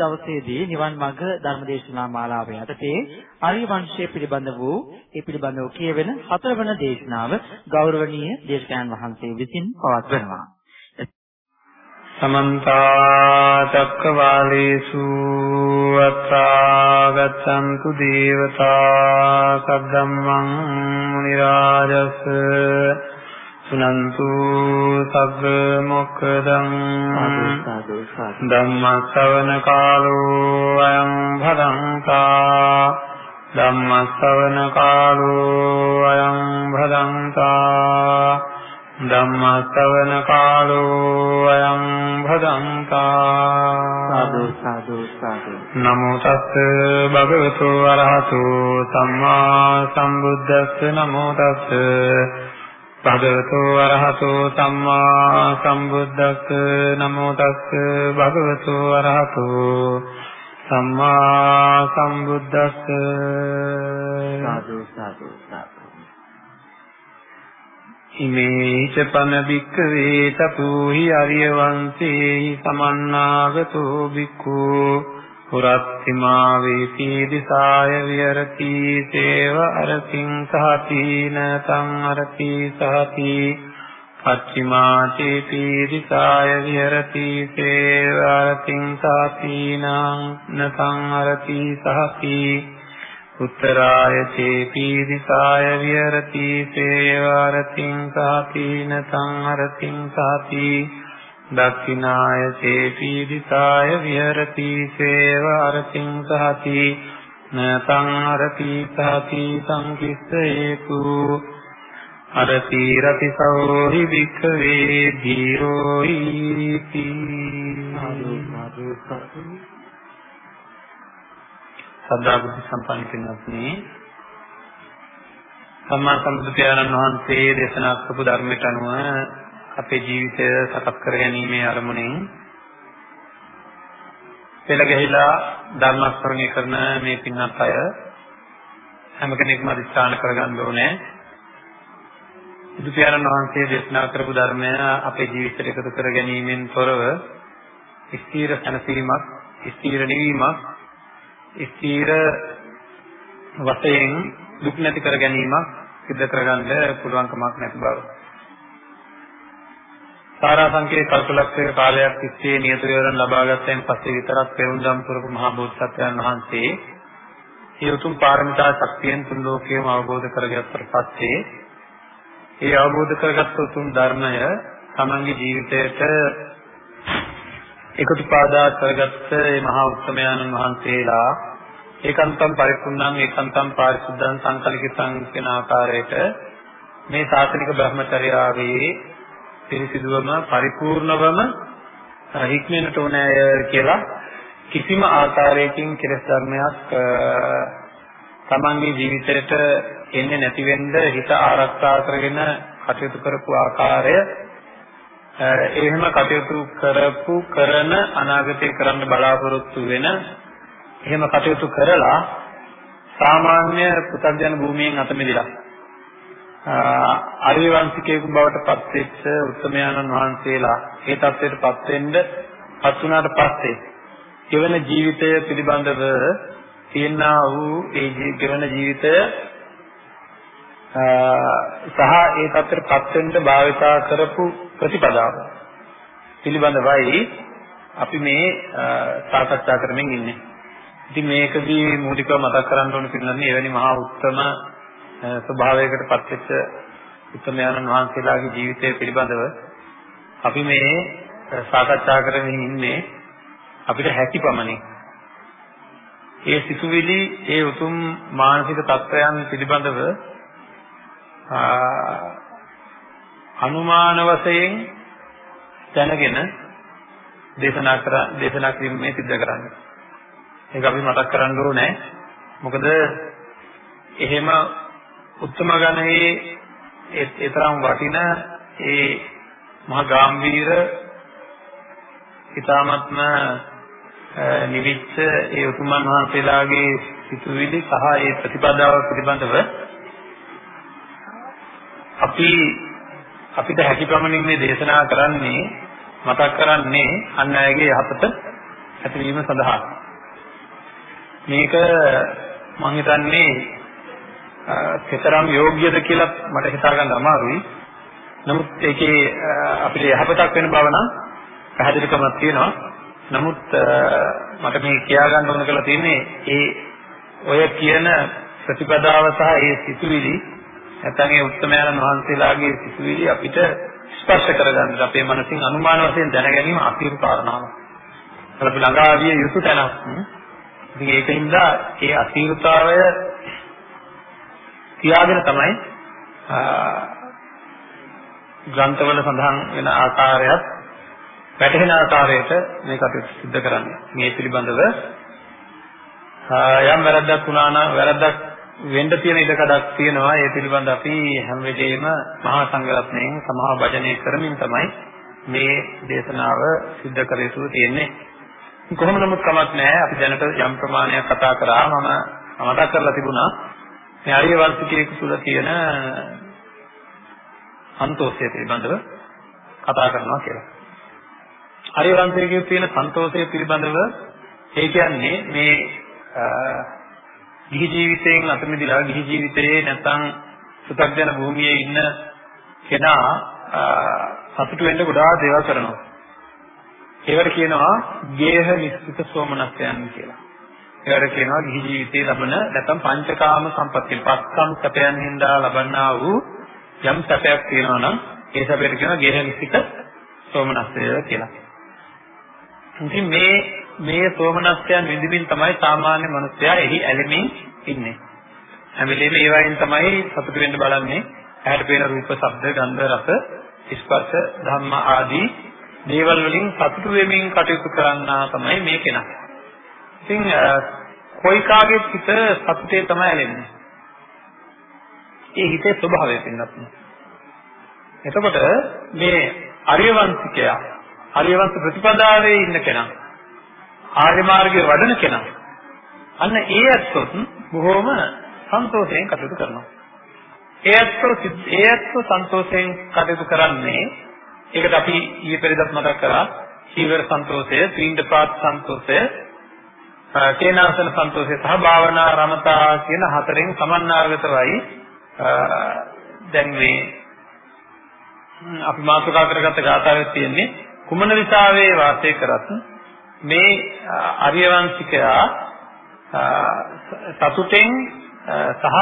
සාදු අද දවසේදී නිවන් මඟ ධර්මදේශනා මාලාව යටතේ ආර්ය වංශය පිළිබඳ වූ ඒ පිළිබඳව කියවෙන හතරවන දේශනාව ගෞරවනීය දේශකයන් වහන්සේ විසින් පවත්වනවා. සමන්ත චක්කවාලේසු අත්‍රා ගච්ඡන්තු දේවතා සද්දම්මං මුනි රාජස් සුනන්තු සග්ග මොක්කදං ධම්ම ශ්‍රවණ කාලෝ අයං භදංතා ධම්ම ශ්‍රවණ කාලෝ අයං භදංතා ධම්ම ශ්‍රවණ කාලෝ අයං භදංතා සාදු සාදු සාදු නමෝ තස්ස භගවතු අරහතු සම්මා සම්බුද්දස්ස නමෝ තස්ස භගවතෝ අරහතෝ සම්මා සම්බුද්දස්ස නමෝ තස්ස භගවතෝ අරහතෝ සම්මා සම්බුද්දස්ස සාදු සාදු සාදු. ඉමේච පන බික්කවේ තතුහි අරිය වංශේ සමන්නාගතෝ බික්ඛු පුරත්තිමා වේති දිසාය විහෙරති සේව අරතින් සහතින තං අරති සහති පච්චිමා චේති දිසාය විහෙරති සේව අරතින් සහතිනං නතං අරති සහති උත්තරාය චේති දිසාය විහෙරති සේව අරතින් සහතින තං අරතින් සහති දක්ඛිනාය චේති දිසාය විහෙරති සේව අරතිං සහති නතං අරති සහති සංකිස්සේතු අරති රති සෝහි වික්ඛවේ ධීරෝ ඊති සදා බුද්ධ සම්පන්න කෙනෙක්නි සම්මා සම්බුදු පියාණන් වහන්සේ දේශනා කරපු ධර්මයට අනුව අපේ ජීවිතය සකස් කර ගැනීමේ අරමුණෙන් පෙළ ගැහිලා ධර්ම ශ්‍රවණය කරන මේ පින්වත් අය හැම කෙනෙක්ම අධිෂ්ඨාන කරගන්න ඕනේ. බුදු පියාණන් වහන්සේ දේශනා කරපු ධර්මය අපේ ජීවිතයට එකතු කර ගැනීමෙන් තොරව ස්ථීර සැනසීමක්, ස්ථීර නිවීමක්, ස්ථීර වශයෙන් දුක් නැති කර ගැනීමක් සිදු කරගන්න පුළුවන් කමක් නැති බව. සාරාංශකේ කල්පලක්ෂයක කාලයක් තිස්සේ නියත විවරණ ලබාගත්තයින් පස්සේ විතරක් පෙරුම්දම් පුරපු මහා බෝධිසත්වයන් වහන්සේ ඒ උතුම් පාරමිතා ශක්තියෙන් තුන් ලෝකයේම අවබෝධ කරගත්තට පස්සේ ඒ අවබෝධ කරගත් උතුම් ධර්මය තමන්ගේ ජීවිතයට එකතු පාදා කරගත්ත මේ මහා උත්තමයන්න් වහන්සේලා ඒකාන්තම් පරිපූර්ණං ඒකාන්තම් පාරිශුද්ධං සංකලිතං කියන ආකාරයට මේ සාසනික බ්‍රහ්මචර්යාවේ පිරිසිදුවම පරිපූර්ණවම හික්මෙන්නට ඕනෑ කියලා කිසිම ආකාරයකින් කෙලෙස් ධර්මයක් තමන්ගේ ජීවිතයට එන්නේ නැති වෙන්න හිත ආරක්ෂා කරගෙන කටයුතු කරපු ආකාරය එහෙම කටයුතු කරපු කරන අනාගතේ කරන්න බලාපොරොත්තු වෙන එහෙම කටයුතු කරලා සාමාන්‍ය පුතග්ජන භූමියෙන් අත මිදලා ආර්ය වංශිකයෙකු බවට පත්වෙච්ච උත්තමයන්න් වහන්සේලා ඒ தත්ත්වයට පත් වෙන්න පත් වුණාට පස්සේ ජීවන ජීවිතය පිළිබඳව තියෙනා වූ ඒ ජීවන ජීවිතය සහ ඒ தත්ත්වයට පත් වෙන්න භාවිතා කරපු ප්‍රතිපදාව පිළිබඳවයි අපි මේ සාකච්ඡා කරමින් ඉන්නේ. ඉතින් මේකදී මූලිකව මතක් කරගන්න ඕන පිළිබඳව එවැනි මහා උත්තම ස්වභාවයකට පත්වෙච්ච උත්තමයන්න් වහන්සේලාගේ ජීවිතය පිළිබඳව අපි මේ සාකච්ඡා කරමින් ඉන්නේ අපිට හැකි පමණින් ඒ සිතුවිලි ඒ උතුම් මානසික තත්ත්වයන් පිළිබඳව අනුමාන වශයෙන් දැනගෙන දේශනා කර දේශනා කිරීම මේ සිද්ධ කරන්නේ. ඒක අපි මතක් කරගන්න ඕනේ. මොකද එහෙම උත්තම ගණයේ ඒතරම් වටින ඒ මහා ගාම්භීර ඊ타මත්ම නිවිච්ච ඒ උතුමන් වහන්සේලාගේ සිතුවිලි සහ ඒ ප්‍රතිපදාව පිළිබඳව අපි අපිට හැකි ප්‍රමාණින් මේ දේශනා කරන්නේ මතක් කරන්නේ අන් අයගේ යහපත ඇතිවීම සඳහා. මේක මම හිතන්නේ කෙතරම් යෝග්‍යද කියලා මට හිතා ගන්න අමාරුයි. නමුත් ඒකේ අපිට යහපතක් වෙන බව නම් පැහැදිලිකමක් තියෙනවා. නමුත් මට මේ කියා ගන්න ඕන කියලා තියෙන්නේ ඒ ඔය කියන ප්‍රතිපදාව සහ ඒ සිතුවිලි නැත්නම් ඒ උත්තමයන් වහන්සේලාගේ සිතුවිලි අපිට ස්පර්ශ කරගන්න අපේ මනසින් අනුමාන වශයෙන් දැන ගැනීම අතිරු කාරණාවක්. අපි ළඟාවිය යුතු තැනක්. ඉතින් ඒකින්ද ඒ අතිරුතාවය තියාගෙන තමයි ග්‍රන්ථවල සඳහන් වෙන ආකාරයත් වැටහෙන ආකාරයට මේ කටයුතු සිද්ධ කරන්නේ. මේ පිළිබඳව යම් වැරද්දක් වුණා නම් වැරද්දක් වෙන්න තියෙන ඉඩකඩක් තියෙනවා. ඒ පිළිබඳ අපි හැම වෙලේම මහා සංඝරත්නයෙන් සමහා වචනය කරමින් තමයි මේ දේශනාව සිද්ධ කර යුතු තියෙන්නේ. කොහොම නමුත් කමක් නැහැ. අපි දැනට යම් ප්‍රමාණයක් කතා කරා. මම මතක් කරලා තිබුණා මේ ආර්ය වංශිකයෙකු තුළ තියෙන සන්තෝෂය පිළිබඳව කතා කරනවා කියලා. ආර්ය වංශිකයෙකු තියෙන සන්තෝෂය පිළිබඳව ඒ කියන්නේ මේ ගිහි ජීවිතයෙන් අත මිදලා ගිහි ජීවිතයේ නැත්නම් සුතග්ජන භූමියේ ඉන්න කෙනා සතුට වෙන්න ගොඩාක් දේවල් කරනවා. ඒවට කියනවා ගේහ නිස්සිත සෝමනස්යන් කියලා. ඒවට කියනවා ගිහි ජීවිතයේ ලබන නැත්නම් පංචකාම සම්පත්තිය පස්කම් සැපයන් හින්දා ලබන්නා වූ යම් සැපයක් තියෙනවා නම් ඒ සැපයට කියනවා ගේහ නිස්සිත සෝමනස්ය කියලා. ඉතින් මේ මේ සෝමනස්යන් විඳින්මින් තමයි සාමාන්‍ය මනුස්සයා එහි ඇලෙමින් ඉන්නේ. හැම වෙලේම ඒ වයින් තමයි සතුට වෙන්න බලන්නේ. ඇහැට පේන රූප, ශබ්ද, ගන්ධ, රස, ස්පර්ශ, ධම්ම ආදී දේවල් වලින් සතුට වෙමින් කටයුතු කරන්නා තමයි මේ කෙනා. ඉතින් කොයි කාගේ හිත සතුටේ තමයි ඇලෙන්නේ. ඒ හිතේ ස්වභාවය පින්නත්. එතකොට මේ ආර්යවංශිකයා ආර්යවංශ ප්‍රතිපදාවේ ඉන්න කෙනා ආර්ය මාර්ගයේ වඩන කෙනා අන්න ඒ ඇත්තොත් බොහෝම සන්තෝෂයෙන් කටයුතු කරනවා. ඒ ඇත්තෝ ඒ ඇත්තෝ සන්තෝෂයෙන් කටයුතු කරන්නේ ඒකට අපි ඊයේ පෙරේදත් මතක් කරා චීවර සන්තෝෂය, ත්‍රිණ්ඩපාත සන්තෝෂය, කේනාසන සන්තෝෂය සහ භාවනා රමතා කියන හතරෙන් සමන්නාගතවයි දැන් මේ අපි මාතෘකා කරගත්ත ගාථාවේ තියෙන්නේ කුමන විසාවේ වාසය කරත් මේ අරියවංශිකයා සතුටෙන් සහ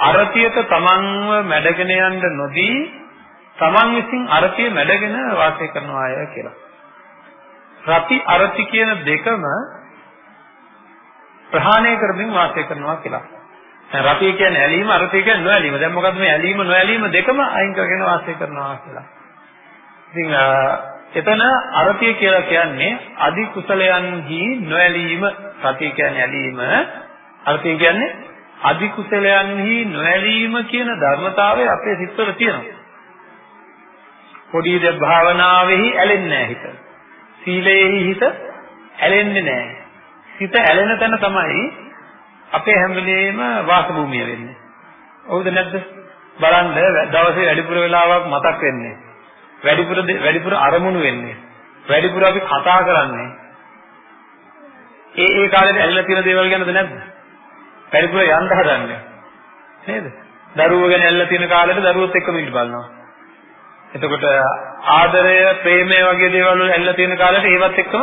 අරතියට තමන්ව මැඩගෙන යන්න නොදී තමන් විසින් අරතිය මැඩගෙන වාසය කරනවා අය කියලා. රති අරති කියන දෙකම ප්‍රහාණය කරමින් වාසය කරනවා කියලා. දැන් රතිය කියන්නේ ඇලීම අරතිය කියන්නේ නොඇලීම. දැන් මොකද්ද මේ ඇලීම නොඇලීම දෙකම අයින් කරගෙන වාසය කරනවා කියලා. ඉතින් එතන අරතිය කියලා කියන්නේ අදි කුසලයන්හි නොඇලීම සතිය කියන්නේ ඇලීම අරතිය කියන්නේ අදි කුසලයන්හි නොඇලීම කියන ධර්මතාවය අපේ සිත්වල තියෙනවා පොඩි දෙ භාවනාවෙහි ඇලෙන්නේ නැහැ හිත සීලයෙහි හිත ඇලෙන්නේ නැහැ හිත ඇලෙන තැන තමයි අපේ හැම වෙලේම වාස භූමිය වෙන්නේ හවුද නැද්ද බලන්න දවසේ වැඩිපුර වෙලාවක් මතක් වෙන්නේ වැඩිපුර වැඩිපුර අරමුණු වෙන්නේ. වැඩිපුර අපි කතා කරන්නේ. ඒ ඒ කාලේ ඇල්ලලා තියෙන දේවල් ගැනද නැද්ද? වැඩිපුර යන්න හදන්නේ. නේද? දරුවෝ ගැන ඇල්ලලා තියෙන කාලෙට දරුවොත් එක්කම ඉන්න බලනවා. එතකොට ආදරය, ප්‍රේමය වගේ දේවල් වල ඇල්ලලා තියෙන කාලෙට ඒවත් එක්කම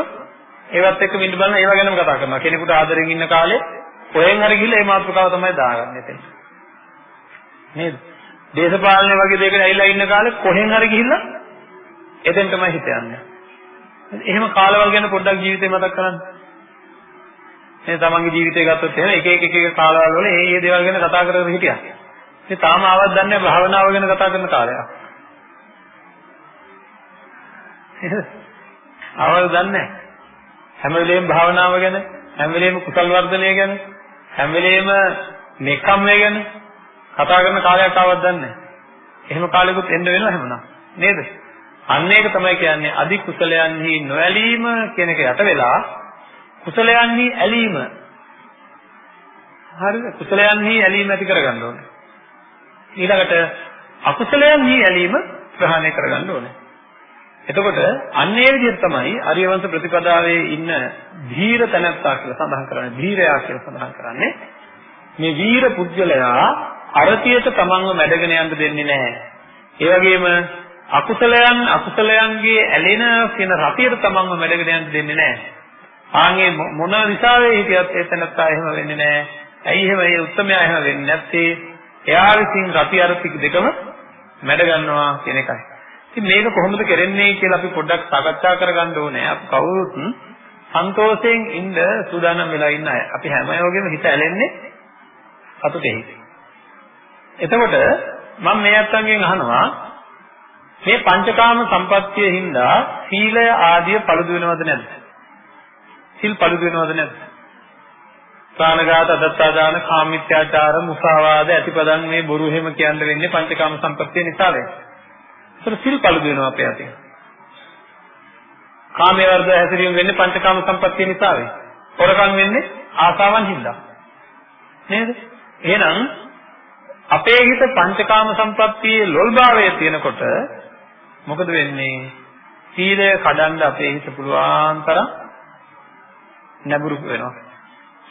ඒවත් එක්කම ඉන්න බලන ඒවා ගැනම කතා කරනවා. කෙනෙකුට ආදරෙන් ඉන්න කාලේ කොහෙන් හරි ගිහලා ඒ මාතෘකාව තමයි දාගන්නේ එතන. නේද? දේශපාලනය වගේ දෙයකට ඇවිල්ලා ඉන්න කාලේ කොහෙන් හරි ගිහිල්ලා එතෙන් තමයි හිත යන්නේ. එහෙම කාලවල ගැන පොඩ්ඩක් ජීවිතේ මතක් කරන්න. මේ තමන්ගේ ජීවිතය ගත්තොත් එහෙම එක එක එක එක කාලවල වල මේ මේ දේවල් ගැන කතා කරගෙන හිටියා. ඉතින් තාම ආවත් දන්නේ භාවනාව ගැන කතා කරන කාලයක්. අවල් දන්නේ. හැම වෙලේම භාවනාව ගැන හැම වෙලේම කුසල් වර්ධනය ගැන හැම වෙලේම නෙකම්මය ගැන කතා කරන කාලයක් ආවත් දන්නේ. එහෙම කාලෙකුත් එන්න වෙනවා එහෙමනම්. නේද? අන්න ඒක තමයි කියන්නේ අදි කුසලයන්හි නොඇලීම කියන එක යට වෙලා කුසලයන්හි ඇලීම. හරිද? කුසලයන්හි ඇලීම ඇති කරගන්න ඕනේ. ඊළඟට අකුසලයන්හි ඇලීම ප්‍රහාණය කරගන්න ඕනේ. එතකොට අන්නේ විදිහට තමයි අරියවංශ ප්‍රතිපදාවේ ඉන්න ධීර තනත්තා කියලා සඳහන් කරන්නේ ධීරයා කියලා සඳහන් කරන්නේ මේ වීර පුද්ගලයා අරතියට තමන්ව මැඩගෙන යන්න දෙන්නේ නැහැ. ඒ වගේම අකුසලයන් අකුසලයන්ගේ ඇලෙන කියන රතියට තමන්ව මැඩගෙන යන්න දෙන්නේ නැහැ. ආන්ගේ මොන නිසාවේ හිටියත් ඒ තනත්තා එහෙම වෙන්නේ නැහැ. ඇයි එහෙම ඒ උත්තරමයා එහෙම වෙන්නේ නැත්තේ? එයා විසින් රති අරති දෙකම මැඩ ගන්නවා කියන එකයි. ඉතින් මේක කොහොමද කරන්නේ කියලා අපි පොඩ්ඩක් සාකච්ඡා කරගන්න ඕනේ. අපි කවුරුත් සන්තෝෂයෙන් ඉන්න සූදානම් වෙලා ඉන්න අය. අපි හැම යෝගෙම හිත ඇලෙන්නේ සතුටෙහි. එතකොට මම මේ අත්ංගෙන් අහනවා මේ පංචකාම සම්පත්තිය හින්දා සීලය ආදිය පළුදු වෙනවද නැද්ද? සිල් පළුදු වෙනවද නැද්ද? ප්‍රාණඝාත, අදත්තාදාන, කාමීත්‍යාචාර, මුසාවාද, ඇතිපදන් මේ බොරු එහෙම කියන්න වෙන්නේ පංචකාම සම්පත්තිය නිසා වෙයි. ඒතර සිල් පළුදු වෙනවා අපේ අතේ. කාමයේ වර්ධ හැසිරීම වෙන්නේ පංචකාම සම්පත්තිය නිසා වෙයි. හොරකම් වෙන්නේ ආසාවන් හින්දා. නේද? එහෙනම් අපේ හිත පංචකාම සම්පත්තියේ ලොල්භාවය තියෙනකොට මොකද වෙන්නේ? සීලය කඩන්න අපේ හිත පුළුවන් තරම් නැඹුරු වෙනවා.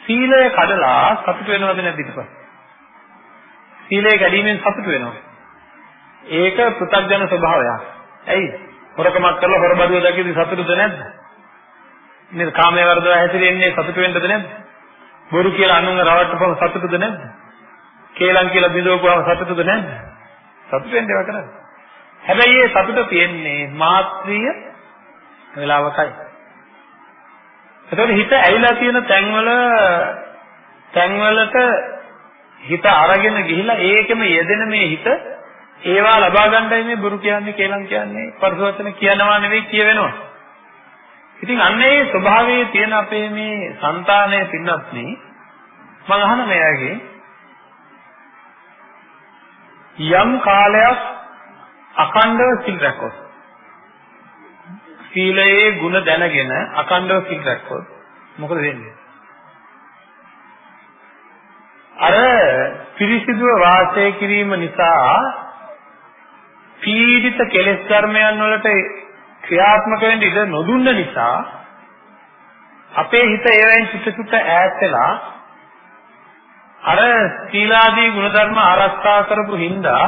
සීලය කඩලා සතුට වෙනවද නැද්ද ඊට පස්සේ? සීලය කැඩීමෙන් සතුට වෙනවා. ඒක පෘථග්ජන ස්වභාවයක්. ඇයි? හොරකමක් කරලා හොරබදුව දැකීදී සතුටුද නැද්ද? නේද? කාමයේ වර්ධව හැසිරෙන්නේ සතුට වෙන්නද නැද්ද? බොරු කියලා අනුන්ව රවට්ටපම සතුටුද නැද්ද? කේලම් කියලා බිඳවපුවම සතුටුද නැද්ද? සතුට වෙන්න ඒවා කරන්නේ. හැබැයි ඒ සතුට තියෙන්නේ මාත්‍රිය වෙලාවකයි. එතකොට හිත ඇවිල්ලා තියෙන තැන්වල තැන්වලට හිත අරගෙන ගිහිලා ඒකෙම යෙදෙන මේ හිත ඒවා ලබා ගන්නයි මේ බුරු කියන්නේ කියලා කියන්නේ පරිසවචන කියනවා නෙවෙයි කියවෙනවා. ඉතින් අන්න ඒ ස්වභාවයේ තියෙන අපේ මේ సంతානය පින්නත් නේ මම අහන මෙයාගේ යම් කාලයක් අකණ්ඩව සිල් රැකකොත් සීලයේ ಗುಣ දැනගෙන අකණ්ඩව සිල් රැකකොත් මොකද වෙන්නේ? අර පිරිසිදුව වාසය කිරීම නිසා පීඩිත කෙලෙස් ධර්මයන් වලට ක්‍රියාත්මක වෙන්න ඉඩ නොදුන්න නිසා අපේ හිත ඒවෙන් චුට චුට ඈත් වෙලා අර සීලාදී ගුණධර්ම ආරක්ෂා කරපු හින්දා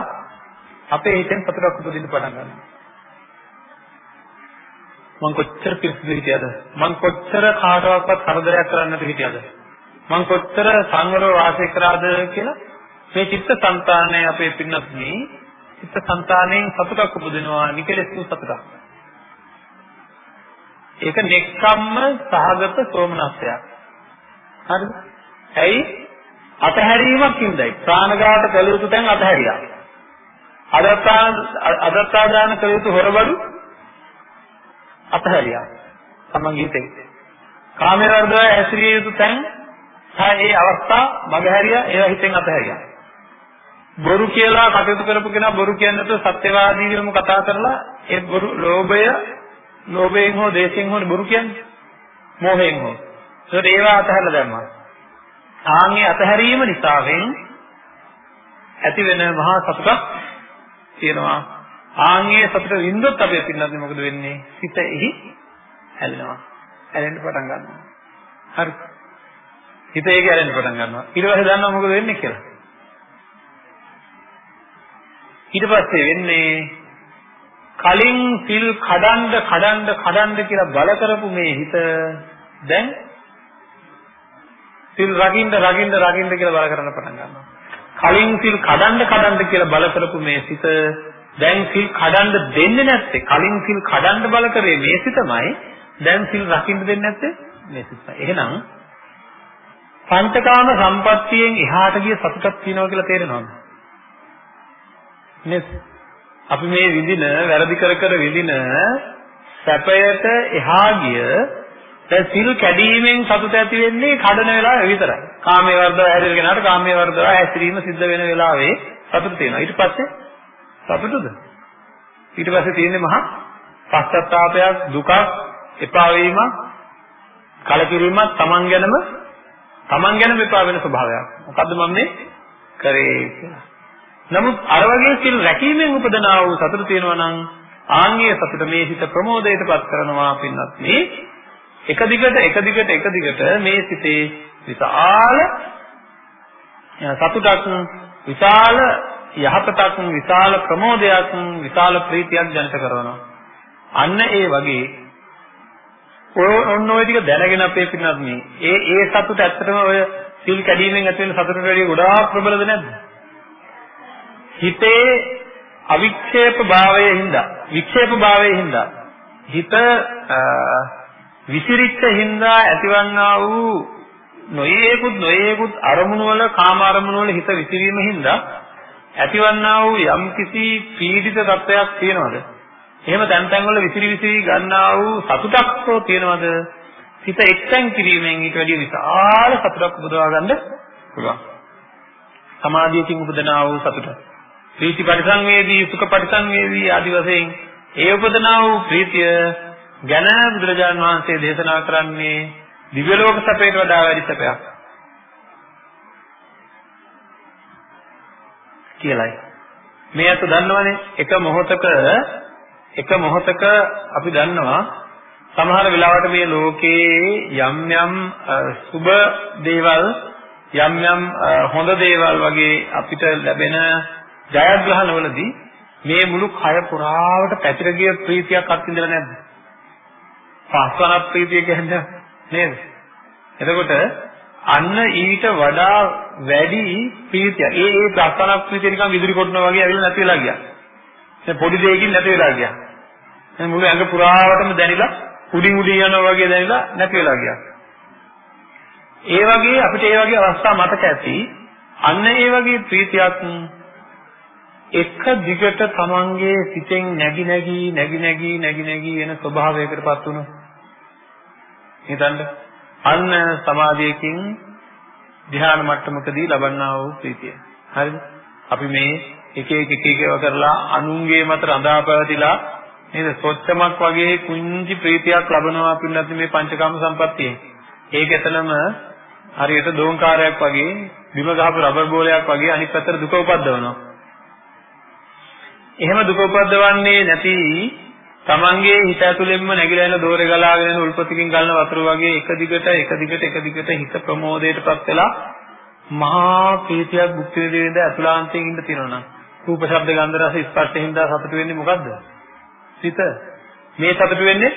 අපේ හිතෙන් සතුටක් උපදින්න පටන් ගන්නවා. මං කොච්චර පිස්සුද හිටියද? මං කොච්චර කාටවත් කරදරයක් කරන්නේ නැතුව හිටියද? මං කොච්චර සංවරව වාසය කරාද කියලා මේ චිත්ත සංතානය අපේ පින්නත් මේ චිත්ත සංතාණයෙන් සතුටක් උපදිනවා නිකලෙස් වූ සතුටක්. ඒක නෙක්ඛම්ම සහගත සෝමනස්සයක්. හරිද? ඇයි? අතහැරීමක් හින්දායි. ප්‍රාණඝාත කළ යුතු තැන් අතහැරියා. අදත්තා අදත්තාදාන කළ යුතු හොරබඩු අතහැරියා. තමන්ගේ හිතේ. කාමරර්ධය ඇසිරිය යුතු තැන් ඒ අවස්ථා මගහැරියා ඒවා හිතෙන් අතහැරියා. බොරු කියලා කටයුතු කරපු කෙනා බොරු කියන්නේ නැතුව සත්‍යවාදීවම කතා කරලා ඒ බොරු ලෝභය ලෝභයෙන් හෝ දේශයෙන් හෝ බොරු කියන්නේ. මෝහයෙන් හෝ. ඒකට ඒවා අතහැරලා දැම්මා. ආන්ගේ අතහැරීම නිසාවෙන් ඇති වෙන මහා සතුටක් තියෙනවා. ආන්ගේ සතුට වින්දොත් අපේ පින්නන්නේ මොකද වෙන්නේ? සිත එහි හැලෙනවා හැලෙන්න පටන් ගන්නවා. හරි. හිත ඒක හැලෙන්න පටන් ගන්නවා. ඊට පස්සේ දන්නවා මොකද වෙන්නේ කියලා. ඊට පස්සේ වෙන්නේ කලින් සිල් කඩන්ඩ කඩන්ඩ කඩන්ඩ කියලා බල කරපු මේ හිත දැන් සිල් රකින්න රකින්න රකින්න කියලා බල කරන්න පටන් ගන්නවා. කලින් සිල් කඩන්ඩ කඩන්ඩ කියලා බල කරපු මේ සිත දැන් සිල් කඩන්ඩ දෙන්නේ නැත්තේ කලින් සිල් කඩන්ඩ බල කරේ මේ සිතමයි දැන් සිල් රකින්න දෙන්නේ නැත්තේ මේ සිතයි. එහෙනම් පංචකාම සම්පත්තියෙන් එහාට ගිය සතුටක් තියෙනවා කියලා තේරෙනවද? නේද? අපි මේ විඳින වැරදි කර කර විඳින සැපයට එහා ගිය දැන් සිල් කැඩීමෙන් සතුට ඇති වෙන්නේ කඩන වෙලාවෙ විතරයි. කාමයේ වර්ධව හැදෙනකනට කාමයේ වර්ධව හැසිරීම සිද්ධ වෙන වෙලාවේ සතුට තියෙනවා. ඊට පස්සේ සතුටුද? ඊට පස්සේ තියෙන්නේ මහා පශ්චාත්තාවයක්, දුකක්, එපා වීමක්, කලකිරීමක්, Taman ගැනම Taman ගැනම එපා වෙන ස්වභාවයක්. මොකද්ද මම මේ කරේ කියලා. නමුත් අර වගේ සිල් රැකීමෙන් උපදනා වූ සතුට තියෙනවා නම් ආන්ගේ සතුට මේ හිත ප්‍රමෝදයටපත් කරනවා පින්නත් මේ එක දිගට එක දිගට එක දිගට මේ සිතේ විශාල සතුටක් විශාල යහපතක් විශාල ප්‍රමෝදයක් විශාල ප්‍රීතියක් ජනිත කරනවා. අන්න ඒ වගේ ඔය ඔන්න ඔය ටික දැනගෙන අපේ පින්නත් මේ ඒ ඒ සතුට ඇත්තටම ඔය සිල් කැඩීමෙන් ඇති වෙන සතුටට වැඩිය ගොඩාක් ප්‍රබලද නැද්ද? හිතේ අවික්ෂේප භාවයේ හින්දා වික්ෂේප භාවයේ හින්දා හිත විසිරිච්ච හින්දා ඇතිවන්නා වූ නොයේකුත් නොයේකුත් අරමුණු වල කාම අරමුණු වල හිත විසිරීම හින්දා ඇතිවන්නා වූ යම්කිසි පීඩිත තත්වයක් තියෙනවද? එහෙම තැන් තැන් වල විසිරි විසිරි ගන්නා වූ සතුටක් හෝ තියෙනවද? හිත එක්තෙන් කිරීමෙන් ඊට වැඩිය විශාල සතුටක් උපදවා ගන්න පුළුවන්. සමාධියකින් උපදනා වූ සතුට. ප්‍රීති පරිසංවේදී සුඛ පරිසංවේදී ආදි වශයෙන් ඒ උපදනා වූ ප්‍රීතිය ගැන බුදුරජාණන් වහන්සේ දේශනා කරන්නේ දිව්‍ය ලෝක සැපයට වඩා වැඩි සැපයක් කියලයි. මේ අත දන්නවනේ එක මොහොතක එක මොහොතක අපි දන්නවා සමහර වෙලාවට මේ ලෝකේ යම් යම් සුබ දේවල් යම් යම් හොඳ දේවල් වගේ අපිට ලැබෙන ජයග්‍රහණවලදී මේ මුළු කය පුරාවට පැතිර ගිය ප්‍රීතියක් අත්විඳලා නැද්ද? පස්වන ප්‍රීතිය කියන්නේ නේද? එතකොට අන්න ඊට වඩා වැඩි ප්‍රීතියක්. ඒ ඒ පස්වන ප්‍රීතිය නිකන් විදුලි කොටනවා වගේ ඇවිල්ලා නැති වෙලා ගියා. දැන් පොඩි දෙයකින් නැති වෙලා ගියා. දැන් මුළු ඇඟ පුරාවටම දැනිලා උඩින් උඩින් යනවා වගේ දැනිලා නැති වෙලා ගියා. ඒ වගේ අපිට ඒ වගේ අවස්ථා මතක ඇති. අන්න ඒ වගේ ප්‍රීතියක් එක දිගට තමන්ගේ සිතෙන් නැగి නැగి නැగి නැగి නැగి නැగి යන ස්වභාවයකටපත් වුණොත් හිතන්න අන්න සමාධියකින් ධ්‍යාන මට්ටමකදී ලබන්නා වූ ප්‍රීතිය. හරිද? අපි මේ එක එක එක එකව කරලා අනුන්ගේ මත රඳා පැවතිලා නේද? සොච්චමක් වගේ කුංජි ප්‍රීතියක් ලබනවා පින්නත් මේ පංචකාම සම්පත්තියෙන්. ඒක එතනම හරියට දෝංකාරයක් වගේ බිම ගහපු රබර් බෝලයක් වගේ අනිත් පැත්තට දුක උපද්දවනවා. එහෙම දුක උපද්දවන්නේ නැති තමන්ගේ හිත ඇතුළෙන්ම නැగిලා එන දෝරේ ගලාගෙන එන උල්පතකින් ගලන වතුර වගේ එක දිගට එක දිගට එක දිගට හිත ප්‍රමෝදයටපත් වෙලා මහා ප්‍රීතියක් භුක්ති විඳින්න ඇතුළාන්තයෙන් ඉන්න තියෙනවා රූප ශබ්ද ගන්ධ රස ස්පර්ශයෙන් හින්දා සතුට වෙන්නේ මොකද්ද? සිත. මේ සතුට වෙන්නේ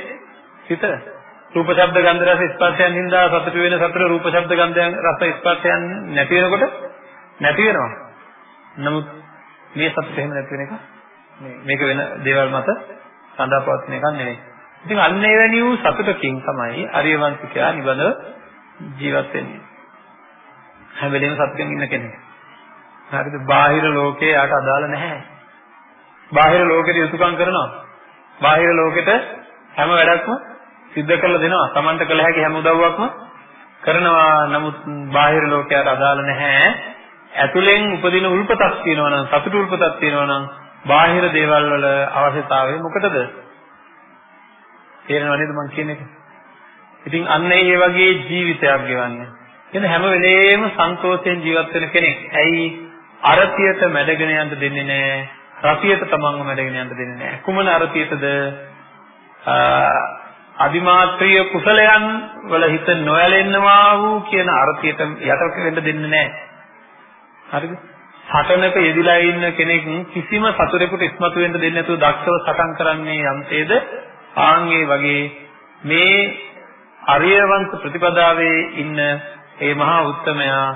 සිත. රූප ශබ්ද ගන්ධ රස ස්පර්ශයන් හින්දා සතුට වෙන සතර රූප ශබ්ද ගන්ධයන් රස ස්පර්ශයන් නැති වෙනකොට නැති වෙනවා. නමුත් මේ සතුට එහෙම නැති වෙන එක මේක වෙන දේවල් මත සඳහාපවත්න එකක් නෙවෙයි. ඉතින් අන්න එවැනි වූ සතුටකින් තමයි අරියවංශිකයා නිබඳව ජීවත් වෙන්නේ. හැම වෙලෙම සතුටෙන් ඉන්න කෙනෙක්. හරිද? බාහිර ලෝකේ යාට අදාළ නැහැ. බාහිර ලෝකෙට යුතුයකම් කරනවා. බාහිර ලෝකෙට හැම වැඩක්ම සිද්ධ කරලා දෙනවා. Tamanට කළ හැකි හැම උදව්වක්ම කරනවා. නමුත් බාහිර ලෝකයට අදාළ නැහැ. ඇතුලෙන් උපදින උල්පතක් තියෙනවා නම් සතුටු උල්පතක් තියෙනවා නම් බාහිර දේවල් වල අවශ්‍යතාවය මොකටද? තේරෙනව නේද මම කියන එක? ඉතින් අන්න ඒ වගේ ජීවිතයක් ගෙවන්නේ. එන හැම වෙලේම සන්තෝෂයෙන් ජීවත් වෙන කෙනෙක්. ඇයි? අරතියට මැඩගෙන යන්න දෙන්නේ නැහැ. රතියට තමන්ව මැඩගෙන යන්න දෙන්නේ නැහැ. කුමන අරතියටද? අදිමාත්‍රිය කුසලයන් වල හිත නොයැලෙන්නවා වූ කියන අර්ථයට යට වෙන්න දෙන්නේ නැහැ. හරිද? සටනක යෙදිලා ඉන්න කෙනෙක් කිසිම සතුරෙකුට ඉස්මතු වෙන්න දෙන්නේ නැතුව දක්ෂව සටන් කරන්නේ යම්තේද ආන් වගේ මේ අරියවංශ ප්‍රතිපදාවේ ඉන්න ඒ මහා උත්තමයා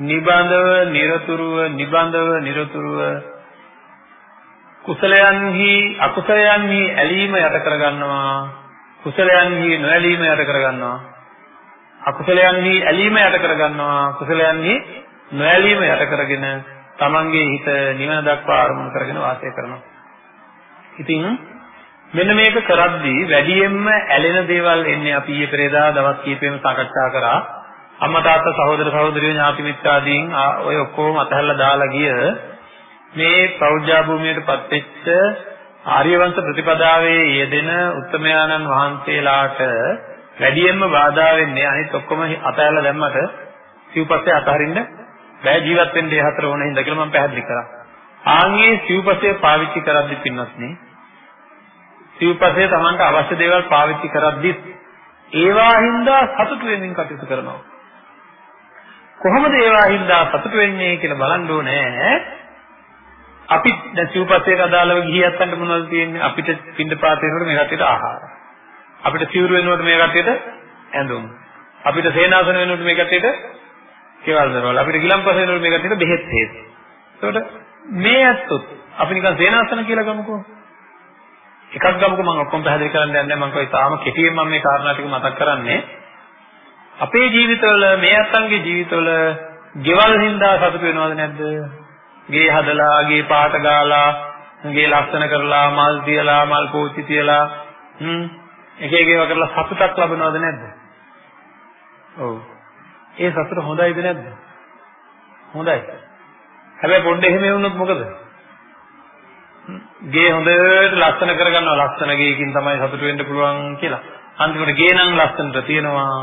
නිබඳව නිරතුරුව නිබඳව නිරතුරුව කුසලයන්හි අකුසලයන්හි ඇලීම යට කරගන්නවා. කුසලයන්හි නොඇලීම යට කරගන්නවා. අකුසලයන්හි ඇලීම යට කරගන්නවා. කුසලයන්හි නොඇලීම යට කරගෙන තමන්ගේ හිත නිවන දක්වා අරමුණු කරගෙන වාසය කරනවා. ඉතින් මෙන්න මේක කරද්දී වැඩියෙන්ම ඇලෙන දේවල් එන්නේ අපි ඊයේ පෙරේදා දවස් කීපෙම සාකච්ඡා කරා. අම්මා තාත්තා සහෝදර සහෝදරියෝ ඥාති මිත්‍රාදීන් ඔය ඔක්කොම අතහැරලා දාලා ගිය මේ ප්‍රෞජා භූමියටපත් වෙච්ච ආර්යවංශ ප්‍රතිපදාවේ යෙදෙන උත්තමයාණන් වහන්සේලාට වැඩියෙන්ම බාධා වෙන්නේ අනිත් ඔක්කොම අතහැරලා දැම්මට සිව්පස්සේ අතහරින්න බෑ ජීවත් වෙන්න ඒ හතර ඕන හින්දා කියලා මම පැහැදිලි කරා. ආන්ගේ සිව්පසය පාවිච්චි කරද්දි පින්නත් නේ සිව්පසේ Tamanට අවශ්‍ය දේවල් පාවිච්චි කරද්දිත් ඒවා හින්දා සතුටු වෙමින් කටයුතු කරනවා. කොහොමද ඒවා හින්දා සතුටු වෙන්නේ කියලා බලන්න ඕනේ. අපි දැන් සිව්පසේට අදාළව ගිහියත්තන්ට මොනවද තියෙන්නේ? අපිට පින්ඳ පාත වෙනකොට මේ කට්ටියට ආහාර. අපිට සිවුරු වෙනකොට මේ කට්ටියට ඇඳුම්. අපිට සේනාසන වෙනකොට මේ කට්ටියට කෙවල් දරවල. අපිට ගිලම්පස වෙනකොට මේ කට්ටියට බෙහෙත් හේත්. එතකොට මේ ඇත්තොත් අපි නිකන් සේනාසන කියලා ගමුකෝ. එකක් ගමුකෝ මම ඔක්කොම පැහැදිලි කරන්න යන්නේ මම කොයි තාම කෙටියෙන් මම මේ කාරණා ටික මතක් කරන්නේ. අපේ ජීවිතවල මේ අත්තන්ගේ ජීවිතවල ගෙවල් හින්දා සතුට වෙනවද නැද්ද? ගේ හදලා, ගේ පාට ගාලා, ගේ ලස්සන කරලා, මල් තියලා, මල් පෝච්චි තියලා, හ්ම් එක එක ඒවා කරලා සතුටක් ලබනවද නැද්ද? ඔව්. ඒ සතුට හොඳයිද නැද්ද? හොඳයි. හැබැයි පොඩ්ඩ එහෙම වුණොත් මොකද? ගේ හොඳට ලස්සන කරගන්නවා ලස්සන ගේකින් තමයි සතුට වෙන්න පුළුවන් කියලා. අන්තිමට ගේ නම් ලස්සනට තියෙනවා.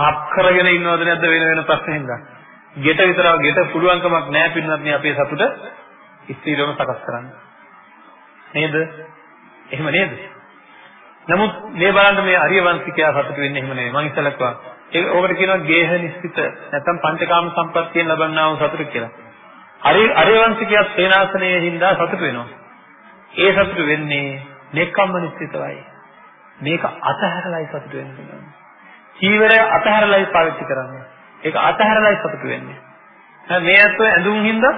රප් කරගෙන ඉන්නවද නැද්ද වෙන වෙන ප්‍රශ්න හින්දා. ගෙට විතරව ගෙට පුළුවන්කමක් නැහැ පින්නත් නේ අපේ සතුට ස්ථිරවම සකස් කරන්න. නේද? එහෙම නේද? නමුත් මේ බලන්න මේ ආර්ය වංශිකයා සතුට වෙන්නේ එහෙම නෙවෙයි. මම ඉස්සෙල්ලා කිව්වා. ඒක ඕකට කියනවා ගේහ නිස්සිත නැත්නම් පංචකාම සම්පත්තියෙන් ලබන්නා වූ සතුට කියලා. ආර්ය ආර්ය වංශිකයා සේනාසනයේ හින්දා සතුට වෙනවා. ඒ සතුට වෙන්නේ නෙක්ඛම්ම නිස්සිතවයි. මේක අතහැරලයි සතුට වෙන්නේ. චීවරය අතහැරලයි පාවිච්චි කරන්නේ. ඒක අතහැරලයි සතුට වෙන්නේ. මේ අත්ව ඇඳුම් හින්දා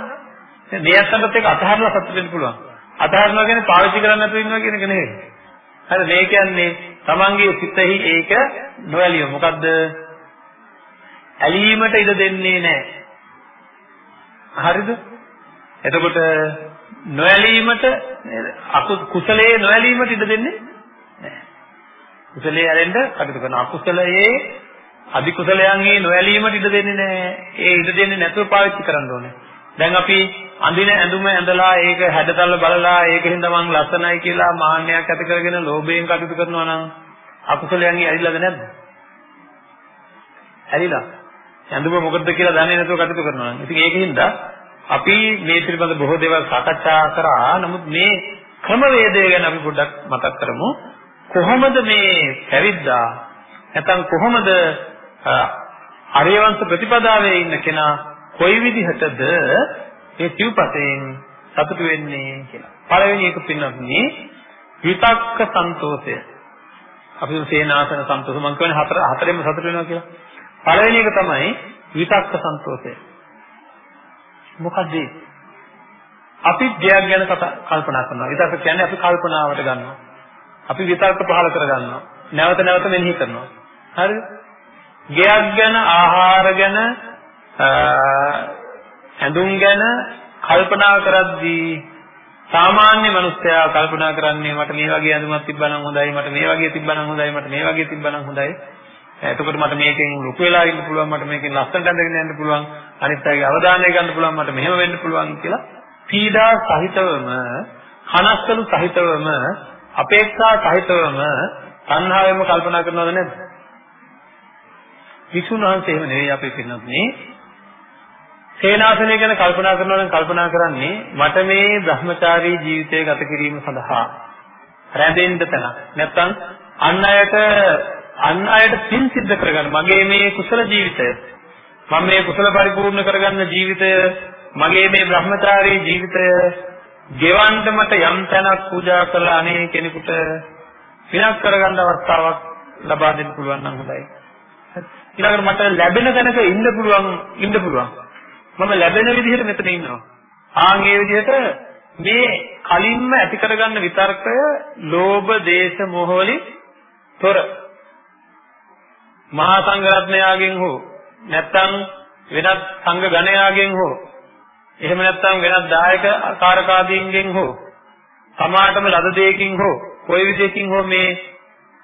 මේ අත්තන්ටත් ඒක අතහැරලා සතුට වෙන්න පුළුවන්. අතහැරනවා කියන්නේ පාවිච්චි කරන්න නැතුව ඉන්නවා කියන එක නෙවෙයි. හරි මේ කියන්නේ තමන්ගේ සිතෙහි ඒක නොඇලිය. මොකද්ද? ඇලීමට ඉඩ දෙන්නේ නැහැ. හරිද? එතකොට නොඇලීමට කුසලයේ නොඇලීමට ඉඩ දෙන්නේ නැහැ. කුසලයේ ඇලෙන්න කටයුතු කරන අකුසලයේ අධි කුසලයන්ගේ නොඇලීමට ඉඩ දෙන්නේ නැහැ. ඒ ඉඩ දෙන්නේ නැතුව පාවිච්චි කරන්න ඕනේ. දැන් අපි අඳින ඇඳුම ඇඳලා ඒක හැඩතල බලලා ඒකෙන් තමන් ලස්සනයි කියලා මාන්නයක් ඇති කරගෙන ලෝභයෙන් කටයුතු කරනවා නම් අකුසලයන්ගේ ඇලිලාද නැද්ද? ඇලිලා. ඇඳුම මොකද්ද කියලා දන්නේ නැතුව කටයුතු කරනවා නම්. ඉතින් ඒකින්ද අපි මේ පිළිබඳ බොහෝ දේවල් සාකච්ඡා කරා. නමුත් මේ ක්‍රමවේදය ගැන අපි පොඩ්ඩක් මතක් කරමු. කොහොමද මේ පැවිද්දා නැත්නම් කොහොමද ආර්යවංශ ප්‍රතිපදාවේ ඉන්න කෙනා කොයි විදිහටද ඒ සිව්පතෙන් සතුටු වෙන්නේ කියලා. පළවෙනි එක පින්නන්නේ විතක්ක සන්තෝෂය. අපි සේනාසන සන්තෝෂ මම කියන්නේ හතර හතරෙම සතුට වෙනවා කියලා. පළවෙනි එක තමයි විතක්ක සන්තෝෂය. මොකද අපි දෙයක් ගැන කල්පනා කරනවා. විතක්ක කියන්නේ අපි කල්පනාවට ගන්නවා. අපි විතර්ක පහල කරගන්නවා. නැවත නැවත මෙනෙහි කරනවා. හරිද? ගෙයක් ගැන, ආහාර ගැන, ඇඳුම් ගැන කල්පනා කරද්දී සාමාන්‍ය මිනිස්සයා කල්පනා කරන්නේ මට මේ වගේ ඇඳුමක් තිබ්බනම් හොඳයි මට මේ වගේ තිබ්බනම් හොඳයි මට මේ වගේ තිබ්බනම් හොඳයි එතකොට මට මේකෙන් ලොකු වෙලා ඉන්න පුළුවන් මට මේකෙන් ලස්සනට ඇඳගෙන යන්න පුළුවන් අනිත් අයගේ අවධානය ගන්න පුළුවන් මට මෙහෙම වෙන්න පුළුවන් කියලා පීඩා සහිතවම කනස්සලු සහිතවම අපේක්ෂා සහිතවම තණ්හාවෙම කල්පනා කරනවද නැද්ද? විසුණු වහන්සේ එහෙම නෙවෙයි අපේ පින්නත් සේනාසනය ගැන කල්පනා කරනවා නම් කල්පනා කරන්නේ මට මේ Brahmachari ජීවිතය ගත කිරීම සඳහා රැඳෙන්න තැන. නැත්තම් අන් අයට අන් අයට පින් සිද්ධ කරගන්න මගේ මේ කුසල ජීවිතය මම මේ කුසල පරිපූර්ණ කරගන්න ජීවිතය මගේ මේ Brahmachari ජීවිතය ගෙවන්න මට යම් තැනක් පූජා කරලා අනේ කෙනෙකුට විනාශ කරගන්න අවස්ථාවක් ලබා දෙන්න පුළුවන් නම් හොඳයි. ඊළඟට මට ලැබෙන තැනක ඉන්න පුළුවන් ඉන්න පුළුවන්. මම ලැබෙන විදිහට මෙතන ඉන්නවා. ආන් ඒ විදිහට මේ කලින්ම ඇති කරගන්න විතර්කය ලෝභ, දේශ, මොහ වලින් තොර. මහා සංඝරත්නයාගෙන් හෝ නැත්නම් වෙනත් සංඝ ගණයාගෙන් හෝ එහෙම නැත්නම් වෙනත් දායක කාරකාදීන්ගෙන් හෝ සමාජතම ලද දෙයකින් හෝ කොයි විදියකින් හෝ මේ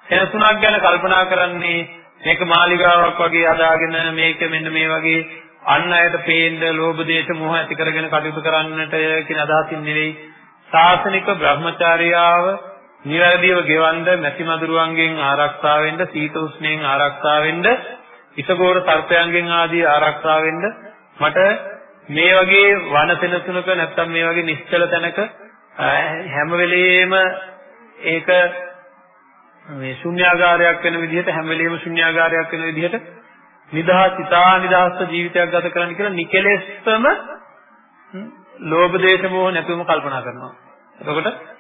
සෙනසුණක් ගැන කල්පනා කරන්නේ මේක මාලිගාවක් වගේ හදාගෙන මේක මෙන්න මේ වගේ අන් අයට පේන්න ලෝභ දේශ මොහ ඇති කරගෙන කටයුතු කරන්නට කියන අදහසින් නෙවෙයි. ශාසනික බ්‍රහ්මචාරියාව නිවැරදිව ගෙවන්න මැසි මදුරුවන්ගෙන් ආරක්ෂා වෙන්න සීත උෂ්ණයෙන් ආරක්ෂා වෙන්න ඉසගෝර සර්පයන්ගෙන් ආදී ආරක්ෂා වෙන්න මට මේ වගේ වනසෙනසුනක නැත්තම් මේ වගේ නිශ්චල තැනක හැම වෙලෙම ඒක මේ ශුන්‍යාගාරයක් වෙන විදිහට හැම වෙලෙම ශුන්‍යාගාරයක් වෙන විදිහට නිදහස් සිතා නිදහස් ජීවිතයක් ගත කරන්න කියලා නිකලෙස්තම ලෝභ දේශ මොහ නැතුවම කල්පනා කරනවා. එතකොට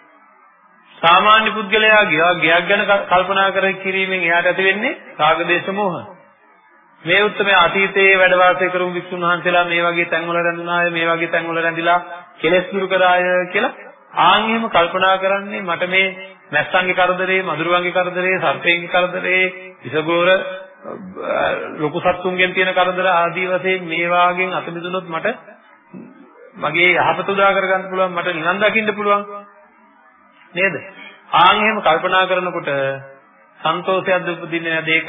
සාමාන්‍ය පුද්ගලයා ගියා ගයක් ගැන කල්පනා කර කිරීමෙන් එයාට ඇති වෙන්නේ රාග දේශ මොහ. මේ උත්තරමේ අතීතයේ වැඩ වාසය කරපු වික්ෂුන් වහන්සේලා මේ වගේ තැන්වල රැඳුනාය මේ වගේ තැන්වල රැඳිලා කෙලෙස් දුරු කරාය කියලා ආන් එහෙම කල්පනා කරන්නේ මට මේ මැස්සන්ගේ කරදරේ, මදුරුවන්ගේ කරදරේ, සර්පේන්ගේ කරදරේ, විසගෝර ලොකු සත්තුන්ගෙන් තියෙන කරදර ආදී වශයෙන් මේ වාගෙන් අත මිදුනොත් මට මගේ යහපත උදා කරගන්න පුළුවන් මට නිවන් දකින්න පුළුවන් නේද? ආන් එහෙම කල්පනා කරනකොට සන්තෝෂයක්ද උපදින්නේ නැද ඒක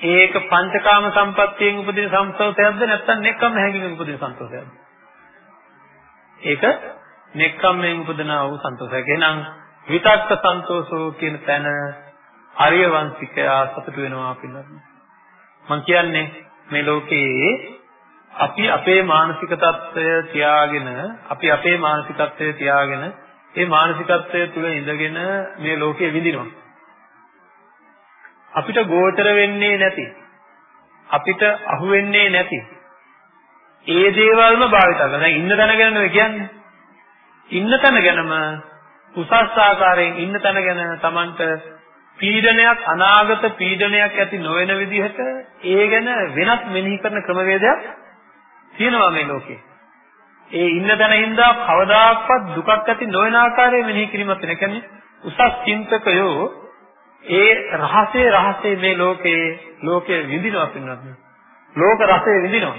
ඒක පංචකාම සම්පත්තියෙන් උපදින සන්තෝෂයක්ද නැත්නම් නෙක්ඛම් හැඟීමෙන් උපදින සන්තෝෂයක්ද? ඒක නෙක්ඛම්යෙන් උපදිනා වූ සන්තෝෂයක්. එහෙනම් විතක්ක සන්තෝෂෝ කියන තැන ආර්ය වංශිකයා සතුට වෙනවා පිළිබඳ. මම කියන්නේ මේ ලෝකයේ අපි අපේ මානසික తত্ত্বය තියාගෙන අපි අපේ මානසිකත්වය තියාගෙන ඒ මානසිකත්වය තුල ඉඳගෙන මේ ලෝකයේ විඳිනවා. අපිට ගෝචර වෙන්නේ නැති අපිට අහු වෙන්නේ නැති ඒ දේවල්ම භාවිත කරනවා. දැන් ඉන්න තැන ගැන නෙවෙයි කියන්නේ. ඉන්න තැන ගැනම උසස් ආකාරයෙන් ඉන්න තැන ගැන Tamanට පීඩනයක් අනාගත පීඩනයක් ඇති නොවන විදිහට ඒ ගැන වෙනත් මෙනෙහි කරන ක්‍රමවේදයක් තියෙනවා මේ ලෝකේ. ඒ ඉන්න තැන හින්දා කවදාකවත් දුකක් ඇති නොවන ආකාරයේ මෙනෙහි කිරීමක් වෙන. කියන්නේ උසස් චින්තකයෝ ඒ රහසේ රහසේ මේ ලෝකේ ලෝකයේ විඳිනවා පින්නත්. ලෝක රසය විඳිනවා.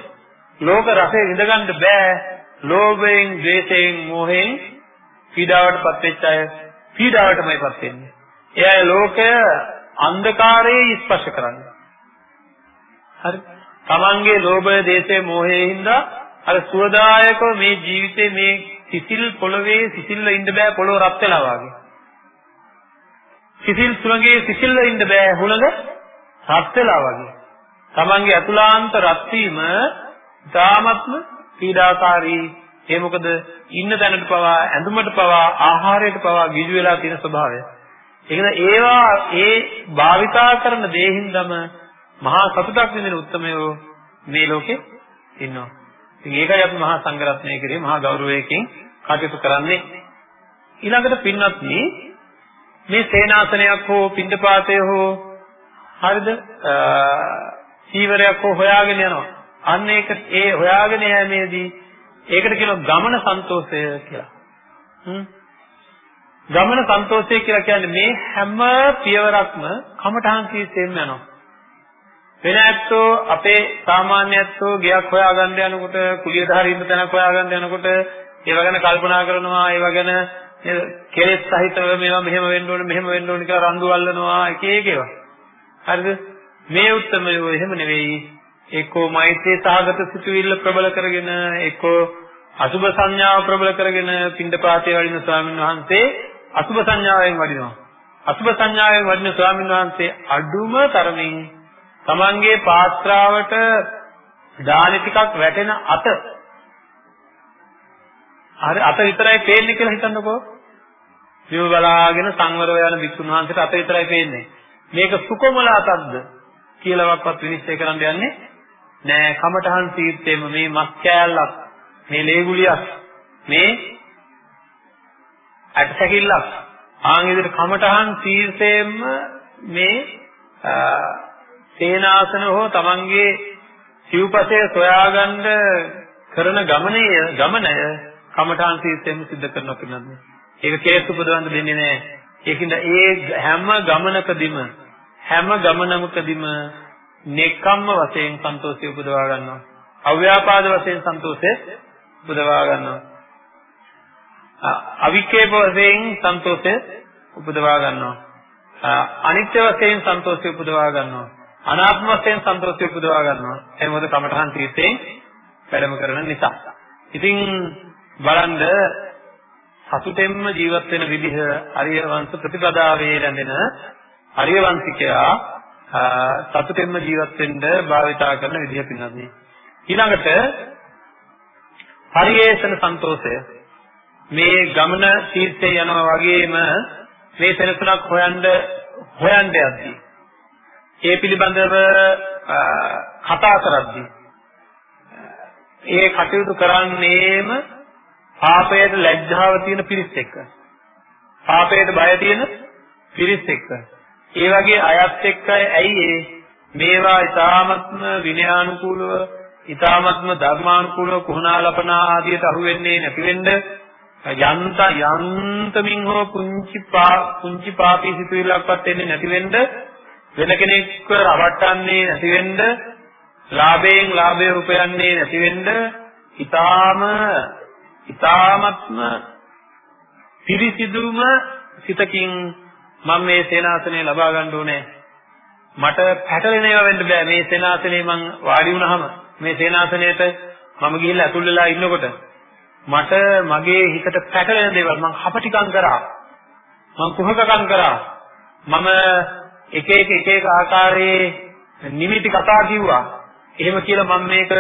ලෝක රසය විඳගන්න බෑ. ලෝභයෙන්, ද්වේෂයෙන්, මෝහයෙන් පීඩාවටපත් වෙච්ච අය පීඩාවටමයිපත් වෙන්නේ. එයා ලෝකය අන්ධකාරයේ ස්පර්ශ කරන්නේ. හරි. තමන්ගේ ලෝභය, දේශය, මෝහයෙන් හින්දා අර සුවදායකව මේ ජීවිතේ මේ සිසිල් පොළවේ සිසිල්ව ඉන්න බෑ පොළොව රත් වෙලා වගේ. සිසිල් සුළඟේ සිසිල්ව ඉන්න බෑ හුළඟ රත් වෙලා වගේ. තමන්ගේ අතුලාන්ත රත් වීම ධාමත්ම පීඩාකාරී ඒ මොකද ඉන්න තැනට පවා ඇඳුමට පවා ආහාරයට පවා ගිජු වෙලා තියෙන ස්වභාවය. ඒකද ඒවා ඒ භාවිතා කරන දේ හින්දාම මහා සතුටක් විඳින උත්මයෝ මේ ලෝකේ ඉන්නවා. ඉතින් ඒකයි අපි මහා සංඝරත්නය කෙරේ මහා ගෞරවයකින් කටයුතු කරන්නේ. ඊළඟට පින්වත්නි මේ සේනාසනයක් හෝ පින්ඩපාතය හෝ හරිද සීවරයක් හෝ හොයාගෙන යනවා. අන්න ඒක ඒ හොයාගෙන යෑමේදී ඒකට කියනවා ගමන සන්තෝෂය කියලා. හ්ම් ගමන සන්තෝෂය කියලා කියන්නේ මේ හැම පියවරක්ම කමඨාන් කීසෙම යනවා. වෙන ඇත්තෝ අපේ සාමාන්‍ය ඇත්තෝ ගයක් හොයාගන්න යනකොට කුලියධාරී ඉන්න තැනක් හොයාගන්න යනකොට ඒව ගැන කල්පනා කරනවා ඒව ගැන කෙලෙස් සහිතව මේවා මෙහෙම වෙන්න ඕනේ මෙහෙම වෙන්න ඕනේ කියලා රණ්ඩු අල්ලනවා එක එක ඒවා. හරිද? මේ උත්තරමයෝ එහෙම නෙවෙයි. එක්කෝ මෛත්‍රී සහගත සිතුවිල්ල ප්‍රබල කරගෙන එක්කෝ අසුභ සංඥාව ප්‍රබල කරගෙන පින්ඩපාතේ වඩින ස්වාමීන් වහන්සේ අසුභ සංඥාවෙන් වඩිනවා. අසුභ සංඥාවෙන් වඩින ස්වාමීන් වහන්සේ අඩුම තරමින් තමන්ගේ පාත්‍රාවට දානි ටිකක් වැටෙන අත හරි අත විතරයි පේන්නේ කියලා හිතන්නකෝ. විව බලාගෙන සංවරව යන භික්ෂුන් වහන්සේට අත විතරයි පේන්නේ. මේක සුකොමල අතක්ද කියලාවත් විනිශ්චය කරන්න යන්නේ නෑ. කමඨහන් තීර්ථයේම මේ මස් කෑල්ලක් මේ ලේගුලියක් මේ ඇටසැකිල්ලක් ආන් විදිහට කමඨහන් තීර්ථයෙන්ම මේ සේනාසන හෝ තමන්ගේ සිව්පසය සොයාගන්න කරන ගමනේ ගමනය කමඨාන් තීර්ථයෙන්ම සිද්ධ කරනවා පිළිබඳව. ඒක කේස් උපදවන්න දෙන්නේ නැහැ. ඒකින්ද ඒ හැම ගමනකදීම හැම ගමනකදීම නෙක්ඛම්ම වශයෙන් සන්තෝෂය උපදවා ගන්නවා. අව්‍යාපාද වශයෙන් සන්තෝෂය උපදවා ගන්නවා. අවික්ෂේප වශයෙන් සන්තෝෂය උපදවා ගන්නවා. අනිත්‍ය වශයෙන් සන්තෝෂය උපදවා ගන්නවා. අනාත්ම වශයෙන් සන්තෝෂය උපදවා ගන්නවා. ඒ මොකද කමඨහන් තීර්ථයෙන් වැඩම කරන නිසා. ඉතින් බලන්න සතුටෙන්ම ජීවත් වෙන විදිහ අරිය වංශ ප්‍රතිපදාවේ රැඳෙන අරිය වංශිකයා සතුටෙන්ම ජීවත් වෙන්න භාවිතා කරන විදිහ පින්නන්නේ. ඊළඟට පරිේෂණ සන්තෝෂය මේ ගමන තීර්ථය යනවා වගේම මේ සෙනසුනක් හොයන්න හොයන්න යද්දී ඒ පිළිබඳව කතා කරද්දී ඒ කටයුතු කරන්නේම පාපයට ලැජ්ජාව තියෙන පිරිස් එක්ක. පාපයට බය තියෙන පිරිස් එක්ක. ඒ වගේ අයත් එක්කයි ඇයි ඒ මේවා ඊ타මත්ම විනයානුකූලව ඊ타මත්ම ධර්මානුකූලව කුහනාලපනා ආදියට අහු වෙන්නේ නැති වෙන්න යන්ත යන්තමින් හෝ පුංචි පා පුංචි පාපී සිතුවිල්ලක්වත් එන්නේ නැති වෙන්න වෙන කෙනෙක්ව රවට්ටන්නේ නැති වෙන්න ලාභයෙන් ලාභය උපයන්නේ නැති වෙන්න ඊ타ම ඊ타මත්ම පිරිසිදුම සිතකින් මම මේ සේනාසනය ලබා ගන්න ඕනේ. මට පැටලෙන ඒවා වෙන්න බෑ. මේ සේනාසනේ මං වාඩි වුණාම මේ සේනාසනයේට මම ගිහිල්ලා ඇතුල් වෙලා ඉන්නකොට මට මගේ හිතට පැටලෙන දේවල් මං හපටිකම් කරා. මං කුහකකම් කරා. මම එක එක එක එක ආකාරයේ නිමිති කතා කිව්වා. එහෙම කියලා මම මේක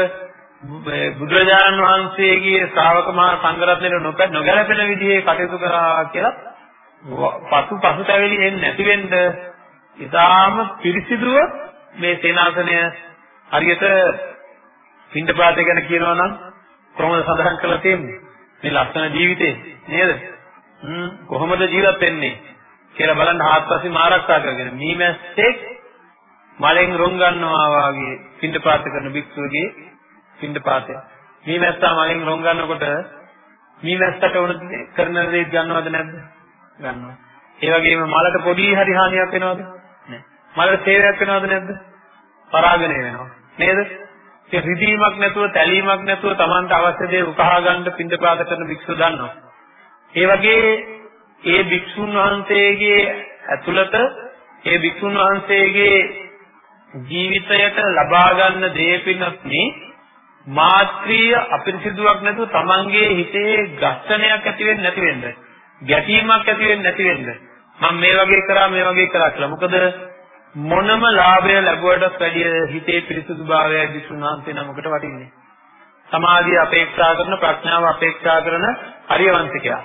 බුදුරජාණන් වහන්සේගේ ශ්‍රාවක මහා සංඝරත්නයට නොගැලපෙන විදිහේ කටයුතු කරා කියලා පසු පසුතැවිලි එන්නේ නැති වෙන්න ඉතාම පිරිසිදුව මේ සේනාසනය හරියට පින්ඩපාතය ගැන කියනවා නම් කොහොමද සඳහන් කරලා තියෙන්නේ? මේ ලස්සන ජීවිතේ නේද? කොහොමද ජීවත් වෙන්නේ? කියලා බලන්න හාත්පසින් ආරක්ෂා කරගෙන මීමැස්සෙක් මලෙන් රොන් ගන්නවා වාගේ පින්ඩපාත කරන භික්ෂුවගේ පින්ඩපාතය මීමැස්සා මලෙන් රොන් ගන්නකොට මීමැස්සට උන කරන දේ ගන්නවද නැද්ද ගන්නවා ඒ වගේම මලට පොඩි හරි හානියක් වෙනවද මලට සේවයක් වෙනවද නැද්ද? පරාගණය වෙනවා. නේද? ඒ රිදීමක් නැතුව, තැලීමක් නැතුව Tamanට අවශ්‍ය දේ උකහා ගන්න පින්දපාත කරන භික්ෂුව දන්නවා. ඒ වගේ ඒ භික්ෂුන් වහන්සේගේ ඇතුළත ඒ භික්ෂුන් වහන්සේගේ ජීවිතයට ලබා ගන්න දේ පින්නත්නි මාත්‍රීය අපිරිසිදුවක් නැතුව Tamanගේ හිතේ ඝර්ෂණයක් ඇති වෙන්නේ නැති වෙන්න. ගැටීමක් ඇති වෙන්නේ නැති වෙන්න. මම මේ වගේ කරා මේ වගේ කරා කියලා. මොකද මොනම ලාභය ලැබුවටත් වැඩිය හිතේ පිරිසුදුභාවය විසුණාන්තේ නමකට වටින්නේ. සමාධිය අපේක්ෂා කරන ප්‍රඥාව අපේක්ෂා කරන හරියවන්තිකයා.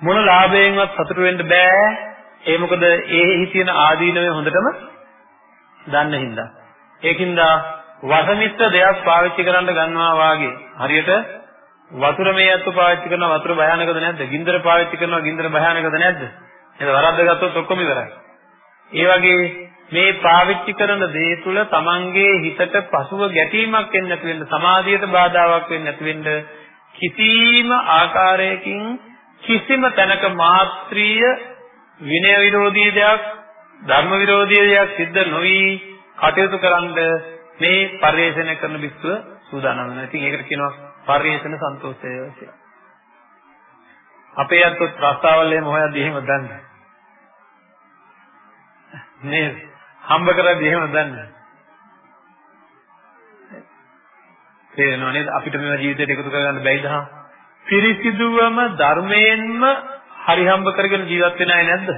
මොන ලාභයෙන්වත් සතුට වෙන්න බෑ. ඒ මොකද ඒෙහි තියෙන ආදීනවේ හොඳටම දන්න හින්දා. ඒකින්ද වසමිත්ත දෙයක් පාවිච්චි කරන්න ගන්නවා වාගේ හරියට වතුර මේ අත්තු පාවිච්චි කරන වතුර භයානකද නැද්ද? ගින්දර පාවිච්චි කරනවා ගින්දර භයානකද නැද්ද? එහෙනම් වරද්ද ගත්තොත් ඔක්කොම ඉවරයි. ඒ වගේ මේ පාවිච්චි කරන දේ තුල තමන්ගේ හිතට පසුව ගැටීමක් එන්නේ නැති වෙන්න සමාධියට බාධාවක් වෙන්නේ නැති වෙන්න කිසිම ආකාරයකින් කිසිම තැනක මාත්‍රීය විනය විරෝධී දෙයක් ධර්ම විරෝධී දෙයක් සිද්ධ නොවි කටයුතු කරන්ද මේ පරිශ්‍රණය කරන විශ්ව සූදානම් වෙනවා. ඉතින් ඒකට කියනවා පරිශ්‍රණ සන්තෝෂය කියලා. අපේ අත්ත් රස්තාවල් එහෙම හොයද්දි එහෙම දන්නේ. නේද? හම්බ කරද්දී එහෙම දන්නේ. තේරෙනව නේද? අපිට මේවා ජීවිතයට එකතු කරගන්න බැයිද හා? පිරිසිදුවම ධර්මයෙන්ම හරි හම්බ කරගෙන ජීවත් වෙන අය නැද්ද?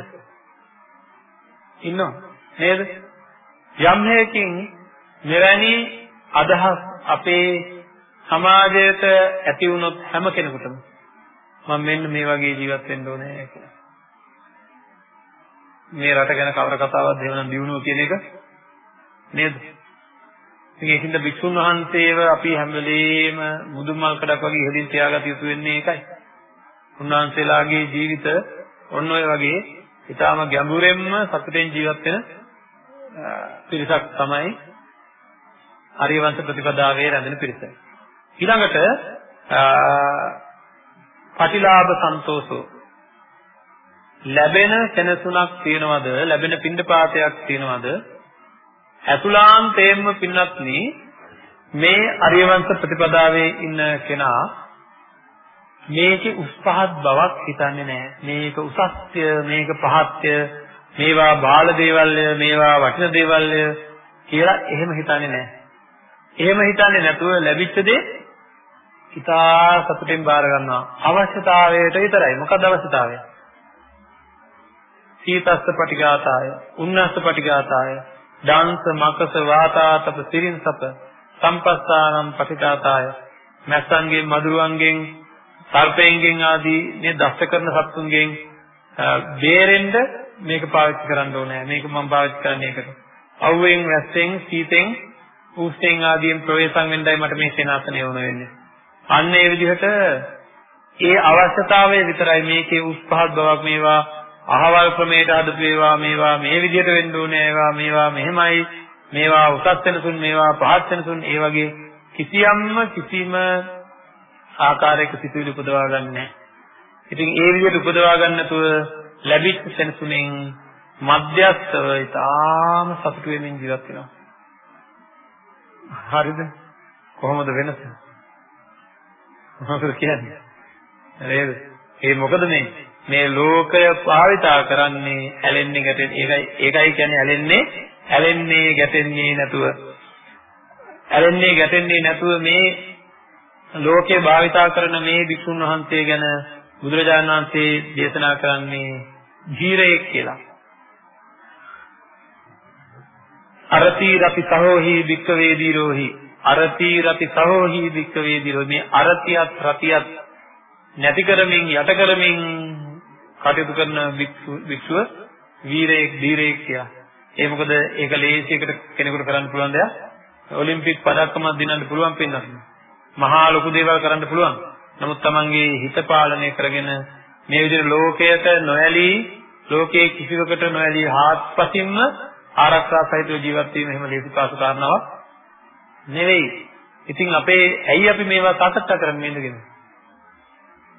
ඉන්නව නේද? යම් හේකින් මෙවැනි අදහස් අපේ සමාජයට ඇති වුණොත් හැම කෙනෙකුටම මම මෙන්න මේ වගේ ජීවත් වෙන්න ඕනේ කියලා. මේ රට ගැන කවර කතාවක්ද එහෙමනම් දිනුව කියන එක නේද? ඉතින් ඒකින්ද භික්ෂුන් වහන්සේව අපි හැම වෙලේම මුදුන්මල් කඩක් වගේ ඉහළින් තියාගත යුතු වෙන්නේ ඒකයි. උන්වහන්සේලාගේ ජීවිත ඔන්න ඔය වගේ ඊටාම ගැඹුරෙන්ම සතුටෙන් ජීවත් වෙන පිරිසක් තමයි ආර්යවංශ ප්‍රතිපදාවේ රැඳෙන පිරිස. ඊළඟට පටිලාභ සන්තෝෂෝ ලැබෙන සෙනසුණක් තියනවද ලැබෙන පින්ඩපාතයක් තියනවද අතුලාන්තයෙන්ම පින්වත්නි මේ අරියවංශ ප්‍රතිපදාවේ ඉන්න කෙනා මේකේ උස් පහත් බවක් හිතන්නේ නැහැ. මේක උසස්ත්‍ය මේක පහත්ය මේවා බාල දේවල්ය මේවා වටින දේවල්ය කියලා එහෙම හිතන්නේ නැහැ. එහෙම හිතන්නේ නැතුව ලැබිච්ච දේ ඉතා සතුටින් බාර ගන්නවා. අවශ්‍යතාවයට විතරයි. මොකක්ද අවශ්‍යතාවය? සීතස්ස පටිඝාතාය උන්නස්ස පටිඝාතාය දාංශ මකස වාතාතප සිරින්සප සම්පස්සානම් පටිඝාතාය මැස්සන්ගෙන් මදුරුවන්ගෙන් සර්පයෙන්ගෙන් ආදී මේ දෂ්ට කරන සත්තුන්ගෙන් බේරෙන්න මේක පාවිච්චි කරන්න ඕනේ. මේක මම පාවිච්චි කරන්නේ ඒකට. අවුවෙන් වැස්සෙන් සීතෙන් උස්සෙන් ආදීන් ප්‍රවේශම් වෙන්නයි මට මේ සේනාසනය වුණ වෙන්නේ. අන්න ඒ විදිහට ඒ අවශ්‍යතාවය විතරයි මේකේ උස් පහත් බවක් මේවා අහවල් ක්‍රමයට හදපු ඒවා මේවා මේ විදිහට වෙන්න ඕනේ ඒවා මේවා මෙහෙමයි මේවා උසස් වෙනසුන් මේවා පහත් වෙනසුන් ඒ වගේ කිසියම්ම කිසිම ආකාරයක සිතුවිලි උපදවා ගන්න නැහැ. ඉතින් ඒ විදිහට උපදවා ගන්න නැතුව ලැබිච්ච සෙනසුනෙන් මධ්‍යස්තව ඊටාම සතුටු වෙමින් ජීවත් වෙනවා. හරිද? කොහොමද වෙනස? මොකද කියන්නේ? නේද? ඒ මොකද මේ මේ ලෝකය භාවිතා කරන්නේ ඇලෙන්නේ ගැටෙන්නේ ඒකයි. ඒකයි කියන්නේ ඇලෙන්නේ ඇලෙන්නේ ගැටෙන්නේ නැතුව. ඇලෙන්නේ ගැටෙන්නේ නැතුව මේ ලෝකේ භාවිතා කරන මේ විසුණු වහන්සේ ගැන බුදුරජාණන් වහන්සේ දේශනා කරන්නේ ජීරයෙක් කියලා. අරති රති සහෝහි වික්කවේ දීරෝහි අරති රති සහෝහි වික්කවේ දීරෝ මේ අරතියත් රතියත් නැති කරමින් යට කරමින් කටයුතු කරන වික්ෂුව වීරයෙක් දීරයෙක් කියලා. ඒ මොකද ඒක ලේසියකට කෙනෙකුට කරන්න පුළුවන් දෙයක්. ඔලිම්පික් පදක්කමක් දිනන්න පුළුවන් පින්නක්. මහා ලොකු දේවල් කරන්න පුළුවන්. නමුත් Tamanගේ හිත පාලනය කරගෙන මේ විදිහට ලෝකයට නොඇලී ලෝකයේ කිසිවකට නොඇලී හාත්පසින්ම ආරක්ෂා සහිතව ජීවත් වීම එහෙම ලේසි පාසු කාරණාවක් නෙවෙයි. ඉතින් අපේ ඇයි අපි මේවා සාකච්ඡා කරන්නේ නේද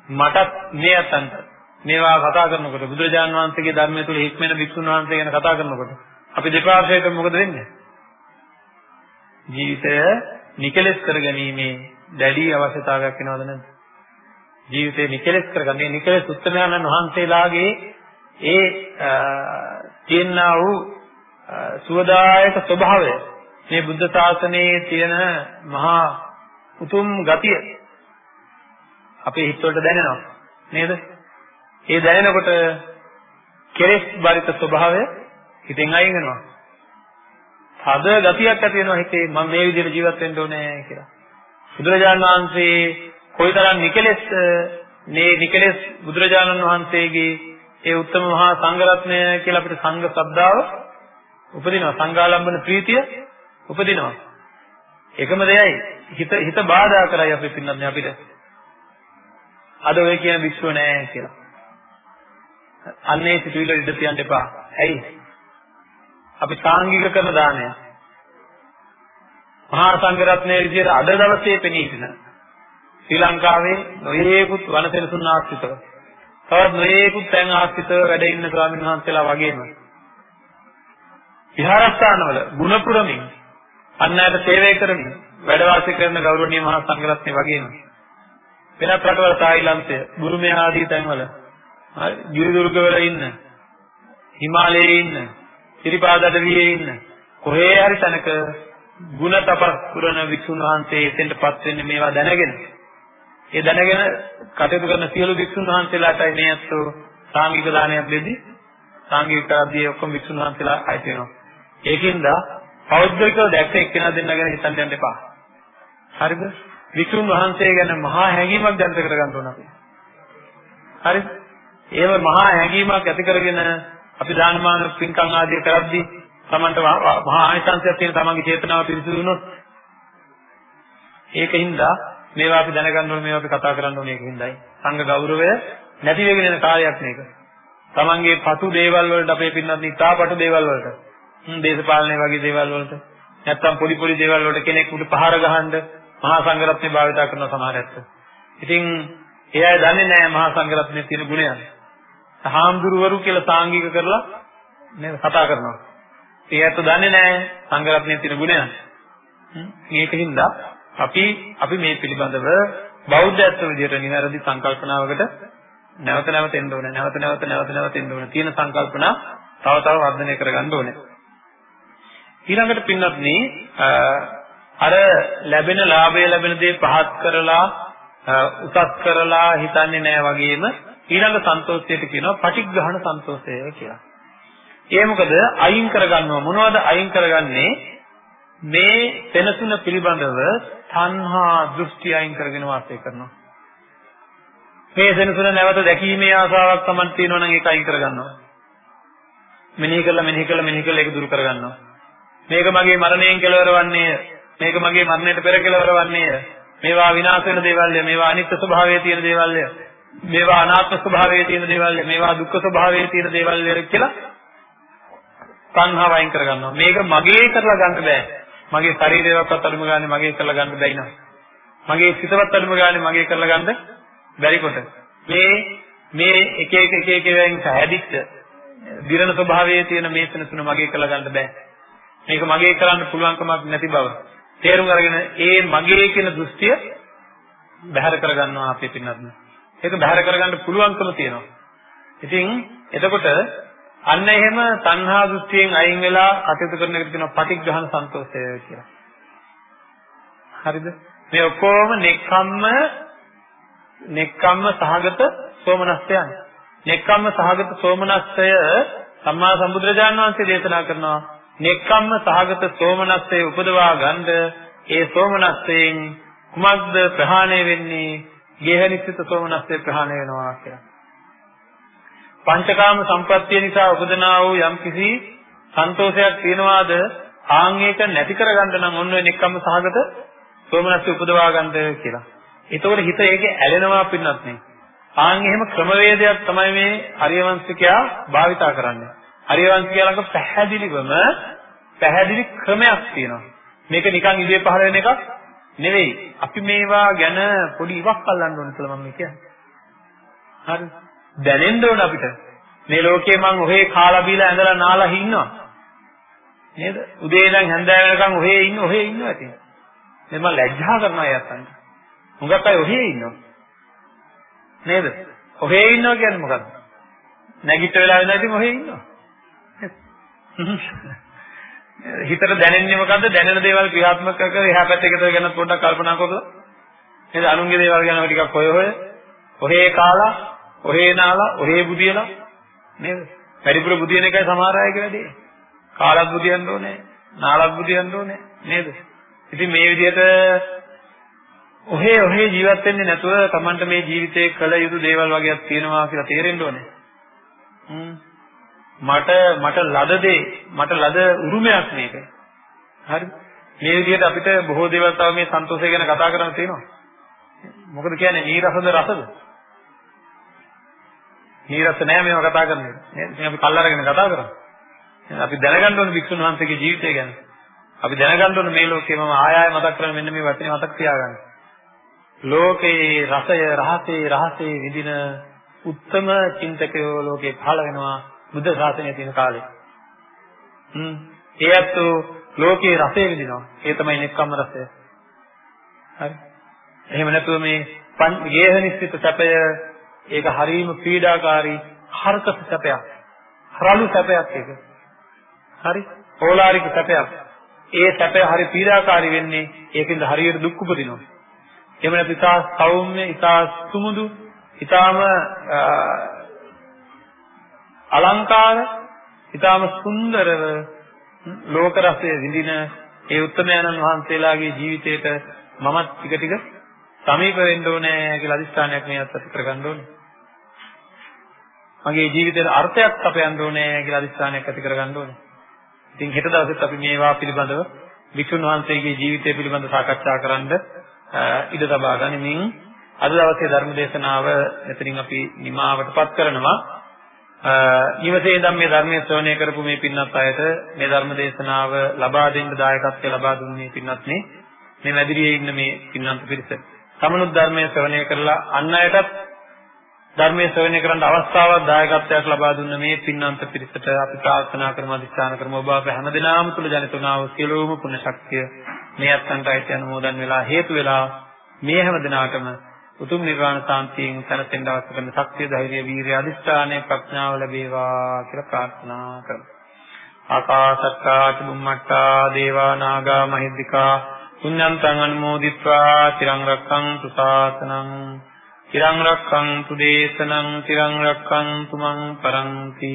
මටත් මේ අතන්ට මේවා කතා කරනකොට බුදුරජාන් වහන්සේගේ ධර්මය තුල හික්මෙන භික්ෂුන් වහන්සේ ගැන කතා කරනකොට අපි දෙපාර්ශ්වයට මොකද වෙන්නේ? ජීවිතය නිකලස් කරගැනීමේ දැඩි අවශ්‍යතාවයක් වෙනවද නැද්ද? ජීවිතේ නිකලස් කරගන්නේ නිකලස් උත්තමයන්න් වහන්සේලාගේ ඒ තියෙනා වූ සුවදායක ස්වභාවය මේ බුද්ධ ශාසනයේ තියෙන මහා උතුම් ගතිය අපේ හිතවලට දැනෙනවා නේද? ඒ දැනෙනකොට කෙලෙස් බරිත ස්වභාවය හිතෙන් අයින් වෙනවා. තද ගතියක් ඇති වෙනවා හිතේ මම මේ විදිහට ජීවත් වෙන්න ඕනේ කියලා. බුදුරජාණන් වහන්සේ කොයිතරම් නිකලෙස් මේ නිකලෙස් බුදුරජාණන් වහන්සේගේ ඒ උත්තම මහා සංඝරත්නය කියලා අපිට සංඝ ශ්‍රද්ධාව උපදිනවා. සංඝාලම්බන ප්‍රීතිය උපදිනවා. එකම දෙයයි. හිත හිත බාධා කරයි අපි පින්නත් අපිට. අද ඔය කියන විශ්ව නෑ කියලා. අන්නේ සිතුවිලි ඉඳ තියන්න එපා. ඇයි? අපි සාංගික කරන දානය. මහා සංඝරත්නයේ විදිහට අද දවසේ පෙනී සිටින ශ්‍රී ලංකාවේ නොයේකුත් වනසෙනසුන් ආශ්‍රිතව තවත් නොයේකුත් තැන් ආශ්‍රිතව වැඩ ඉන්න ස්වාමීන් වහන්සේලා වගේම විහාරස්ථානවල ගුණ පුරමින් අන්නයට සේවය කරමින් වැඩ වාසය කරන ගෞරවනීය මහා සංඝරත්නය වගේම වෙනත් රටවල තායිලන්තය, බුරුමය ආදී තැන්වල ගිරිදුර්ගවල ඉන්න, හිමාලයේ ඉන්න, සිරිපාදඩවියේ ඉන්න කොහේ හරි තැනක ಗುಣ තපස් පුරන වික්ෂුන් වහන්සේ එතෙන්ටපත් වෙන්නේ මේවා දැනගෙන. ඒ දැනගෙන කටයුතු කරන සියලු වික්ෂුන් වහන්සේලාටයි මේ අත්ෝ සාංගික දානයක් දෙද්දී සාංගික ආදී ඔක්කොම වික්ෂුන් වහන්සේලා අයිති වෙනවා. ඒකින්ද පෞද්ගලිකව දැක්ක එක්කෙනා දෙන්න ගැන හිතන්න යන්න එපා. හරිද? වික්ෂුන් වහන්සේ ගැන මහා හැඟීමක් දැනට කරගන්න ඕන අපි. හරිද? ඒව මහා හැඟීමක් ඇති කරගෙන අපි දානමාන පින්කම් ආදී කරද්දී තමන්ට මහා ආයතනයක් තියෙන තමන්ගේ චේතනාව පිරිසිදු වුණොත් ඒකින්ද මේවා අපි දැනගන්න ඕනේ මේවා අපි කතා කරන්න ඕනේ ඒකින්දයි සංඝ ගෞරවය නැති වෙගෙන යන කාලයක් මේක තමන්ගේ පටු දේවල් වලට අපේ පින්නත් ඉතා පටු දේවල් වලට දේශපාලනය වගේ දේවල් වලට නැත්තම් පොඩි පොඩි දේවල් වලට කෙනෙකුට පහර ගහන්න මහා සංඝරත්නය භාවිතා කරන සමහර ඇත්ත. ඉතින් ඒ අය දන්නේ නැහැ මහා සංඝරත්නයේ තියෙන ගුණයන්. හාමුදුරුවරු කියලා සාංගික කරලා නේද කතා කරනවා. ඒ ඇත්ත දන්නේ නැහැ සංඝරත්නයේ තියෙන ගුණයන්. මේකින්ද අපි අපි මේ පිළිබඳව බෞද්ධත්ව විදිහට නිවැරදි සංකල්පනාවකට නැවත නැවත එන්න ඕනේ. නැවත නැවත නැවත නැවත එන්න ඕනේ. තියෙන සංකල්පනා තව තව වර්ධනය කරගන්න ඕනේ. ඊළඟට පින්වත්නි අර ලැබෙන ලාභය ලැබෙන දේ පහත් කරලා උසස් කරලා හිතන්නේ නැහැ වගේම ඊළඟ සන්තෝෂයට කියනවා පටිඝ්‍රහණ සන්තෝෂය කියලා. ඒ මොකද අයින් කරගන්නවා මොනවද අයින් කරගන්නේ මේ වෙනසුන පිළිබඳව තණ්හා දෘෂ්ටි අයින් කරගෙන වාසය කරනවා. මේ සෙනසුන නැවත දැකීමේ ආසාවක් Taman තියෙනවා නම් ඒක අයින් කරගන්නවා. මෙනෙහි කළා මෙනෙහි කළා මෙනෙහි කළා ඒක දුරු කරගන්නවා. මේක මගේ මරණයෙන් කෙලවර වන්නේ මේක මගේ මරණයට පෙර කෙලවර වන්නේ මේවා විනාශ වෙන දේවල්ය මේවා අනිත්‍ය ස්වභාවයේ තියෙන දේවල්ය මේවා අනාත්ම ස්වභාවයේ තියෙන දේවල්ය මේවා දුක්ඛ ස්වභාවයේ තියෙන දේවල්ය කියලා සංහාව අයින් කරගන්නවා. මේක මගේ කරලා ගන්න බෑ. මගේ ශරීරයවත් අඩුම ගානේ මගේ කරලා ගන්න බැයි නෝ මගේ සිතවත් අඩුම ගානේ මගේ කරලා ගන්න බැරි කොට. මේ මේ එක එක එක එක වෙන් හැදිච්ච දිරණ ස්වභාවයේ තියෙන මේ සනසුන මගේ කරලා ගන්න බෑ. මේක මගේ කරන්න පුළුවන්කමක් නැති බව තේරුම් අරගෙන ඒ මගේ කියන දෘෂ්ටිය බැහැර කරගන්නවා අපේ පින්නත්. ඒක බැහැර කරගන්න පුළුවන්කම තියෙනවා. ඉතින් එතකොට අන්න එහෙම තණ්හා දෘෂ්ටියෙන් අයින් වෙලා කටයුතු කරන එකට කියනවා පටිඝ්‍රහණ සන්තෝෂය කියලා. හරිද? මේ ඔක්කොම නෙක්ඛම්ම නෙක්ඛම්ම සහගත සෝමනස්සයන්. නෙක්ඛම්ම සහගත සෝමනස්සය සම්මා සම්බුදුරජාණන් වහන්සේ දේශනා කරනවා නෙක්ඛම්ම සහගත සෝමනස්සේ උපදවා ගන්න ඒ සෝමනස්සයෙන් කුමක්ද ප්‍රහාණය වෙන්නේ? ගේහනිසිත සෝමනස්සේ ප්‍රහාණය වෙනවා කියලා. පංචකාම සම්පත්තිය නිසා උපදනා වූ යම්කිසි සන්තෝෂයක් තියනවාද ආන් ඒක නැති කරගන්න නම් ඔන්න ඔය නෙක්ඛම්ම සහගත සෝමනස්සේ උපදවා ගන්න කියලා. ඒතකොට හිත ඒකේ ඇලෙනවා පින්නත් නේ. ආන් එහෙම ක්‍රමවේදයක් තමයි මේ අරියවංශිකයා භාවිතා කරන්නේ. හරිවංශිකයා ළඟ පැහැදිලිවම පැහැදිලි ක්‍රමයක් තියෙනවා. මේක නිකන් ඉදිරිය පහළ වෙන එකක් නෙවෙයි. අපි මේවා ගැන පොඩි ඉවක් අල්ලන්න ඕන කියලා මම කියන්නේ. හරි. දැනෙන්න ඕන අපිට. මේ ලෝකේ මං ඔහේ කාලා බීලා ඇඳලා නාලා ඉන්නවා. නේද? උදේ ඉඳන් හැන්දෑව වෙනකන් ඔහේ ඉන්න ඔහේ ඉන්නවා ඉතින්. මේ මම ලැජ්ජා කරනවා යත්තන්ට. හුඟක් අය ඔහේ ඉන්නවා. නේද? ඔහේ ඉන්නවා කියන්නේ මොකක්ද? නැගිට වෙලා ඉඳලා ඉතින් ඔහේ ඉන්නවා. හිතට දැනෙන්නේ මොකද්ද? දැනෙන දේවල් ක්‍රියාත්මක කර කර එහා පැත්තේ එකතර ගැන පොඩ්ඩක් කල්පනා කරලා නේද? අනුන්ගේ දේවල් ගැන ටිකක් හොය හොය ඔහේ කාලා, ඔහේ නාලා, ඔහේ බුදියලා නේද? පරිපුර බුදියන එකයි සමහර අයගේ වැඩේ. කාලත් බුදියන්න ඕනේ, නාලත් බුදියන්න ඕනේ නේද? ඉතින් මේ විදිහට ඔහේ ඔහේ ජීවත් වෙන්නේ නැතුව Tamanට මේ ජීවිතේ කළ යුතු දේවල් වගේක් තියෙනවා කියලා තේරෙන්න ඕනේ. හ්ම් මට මට ලද දේ මට ලද උරුමයක් මේක. හරි. මේ විදිහට අපිට බොහෝ දේවල් තව මේ සන්තෝෂය ගැන කතා කරන්න තියෙනවා. මොකද කියන්නේ නීරසද රසද? නීරස නෑ මේව කතා කරන්නේ. නේද? අපි කල් අරගෙන කතා කරා. අපි දැනගන්න ඕනේ වික්ෂුන් වහන්සේගේ ජීවිතය ගැන. අපි දැනගන්න ඕනේ මේ ලෝකේ මම ආය ආය මතක් කරගෙන මෙන්න මේ වචනේ මතක් තියාගන්න. ලෝකේ රසය රහසේ රහසේ විඳින උත්තම චින්තකයෝ ලෝකේ පහළ වෙනවා බුද්ධ ශාසනය තියෙන කාලේ. හ්ම්. ඒ අත්ෝ ලෝකේ රසය විඳිනවා. ඒ තමයි නෙක්ඛම්ම රසය. හරි. එහෙම නැතුව මේ ගේහ නිස්සිත සැපය ඒක හරීම පීඩාකාරී හරකස සැපයක්. රළු සැපයක් ඒක. හරි. ඕලාරික සැපයක්. ඒ සැපය හරි පීඩාකාරී වෙන්නේ ඒකෙන්ද හරියට දුක් උපදිනවා. එහෙම නැත්නම් ඉතා සෞම්‍ය, ඉතා සුමුදු, ඉතාම අලංකාර ඊටාම සුන්දරව ලෝක රසය විඳින ඒ උත්තමයන්න් වහන්සේලාගේ ජීවිතේට මමත් ටික ටික සමීප වෙන්න ඕනේ කියලා අදිස්ථානයක් මේ අත්පත් කරගන්න ඕනේ. මගේ ජීවිතේට අර්ථයක් අපයන්න ඕනේ කියලා අදිස්ථානයක් ඇති කරගන්න ඕනේ. ඉතින් හෙට දවසෙත් අපි මේවා පිළිබඳව වික්ෂුන් වහන්සේගේ ජීවිතය පිළිබඳව සාකච්ඡා කරන්න ඉඩ තබා ගනිමින් අද දවසේ ධර්ම දේශනාව මෙතනින් අපි නිමාවටපත් කරනවා. ඊවසේ ඉඳන් මේ ධර්මයේ ශ්‍රවණය කරපු මේ පින්වත් අයට මේ ධර්ම දේශනාව ලබා දෙන්න දායකත්වය ලබා දුන්නේ පින්වත් මේ මේ මැදිරියේ ඉන්න මේ පින්වන්ත පිරිස. සමනුත් ධර්මයේ ශ්‍රවණය කරලා අන් අයටත් ධර්මයේ ශ්‍රවණය කරන්න අවස්ථාවක් දායකත්වයක් ලබා දුන්න මේ පින්වන්ත පිරිසට අපි ප්‍රාර්ථනා කරමු අධිෂ්ඨාන කරමු ඔබ අප හැමදෙනාම තුල ජනිතුනා වූ සියලුම පුණ්‍ය ශක්තිය මේ අත්න්ට අයිති අනුමෝදන් වෙලා හේතු වෙලා මේ හැමදෙනාටම උතුම් නිර්වාණ සාන්තියෙන් සැනසෙන්න අවශ්‍ය කරන ශක්තිය, ධෛර්යය, වීරිය, අදිස්ථානය, ප්‍රඥාව ලැබේවා කියලා ප්‍රාර්ථනා කරමු. ආකාශත්තා චුම්මට්ටා දේවා නාග මහිද්దికා පුඤ්ඤන්තං අනුමෝදිත්වා තිරං රක්ඛන්තු සාසනං තිරං රක්ඛන්තු දේශනං තිරං රක්ඛන්තු මං පරන්ති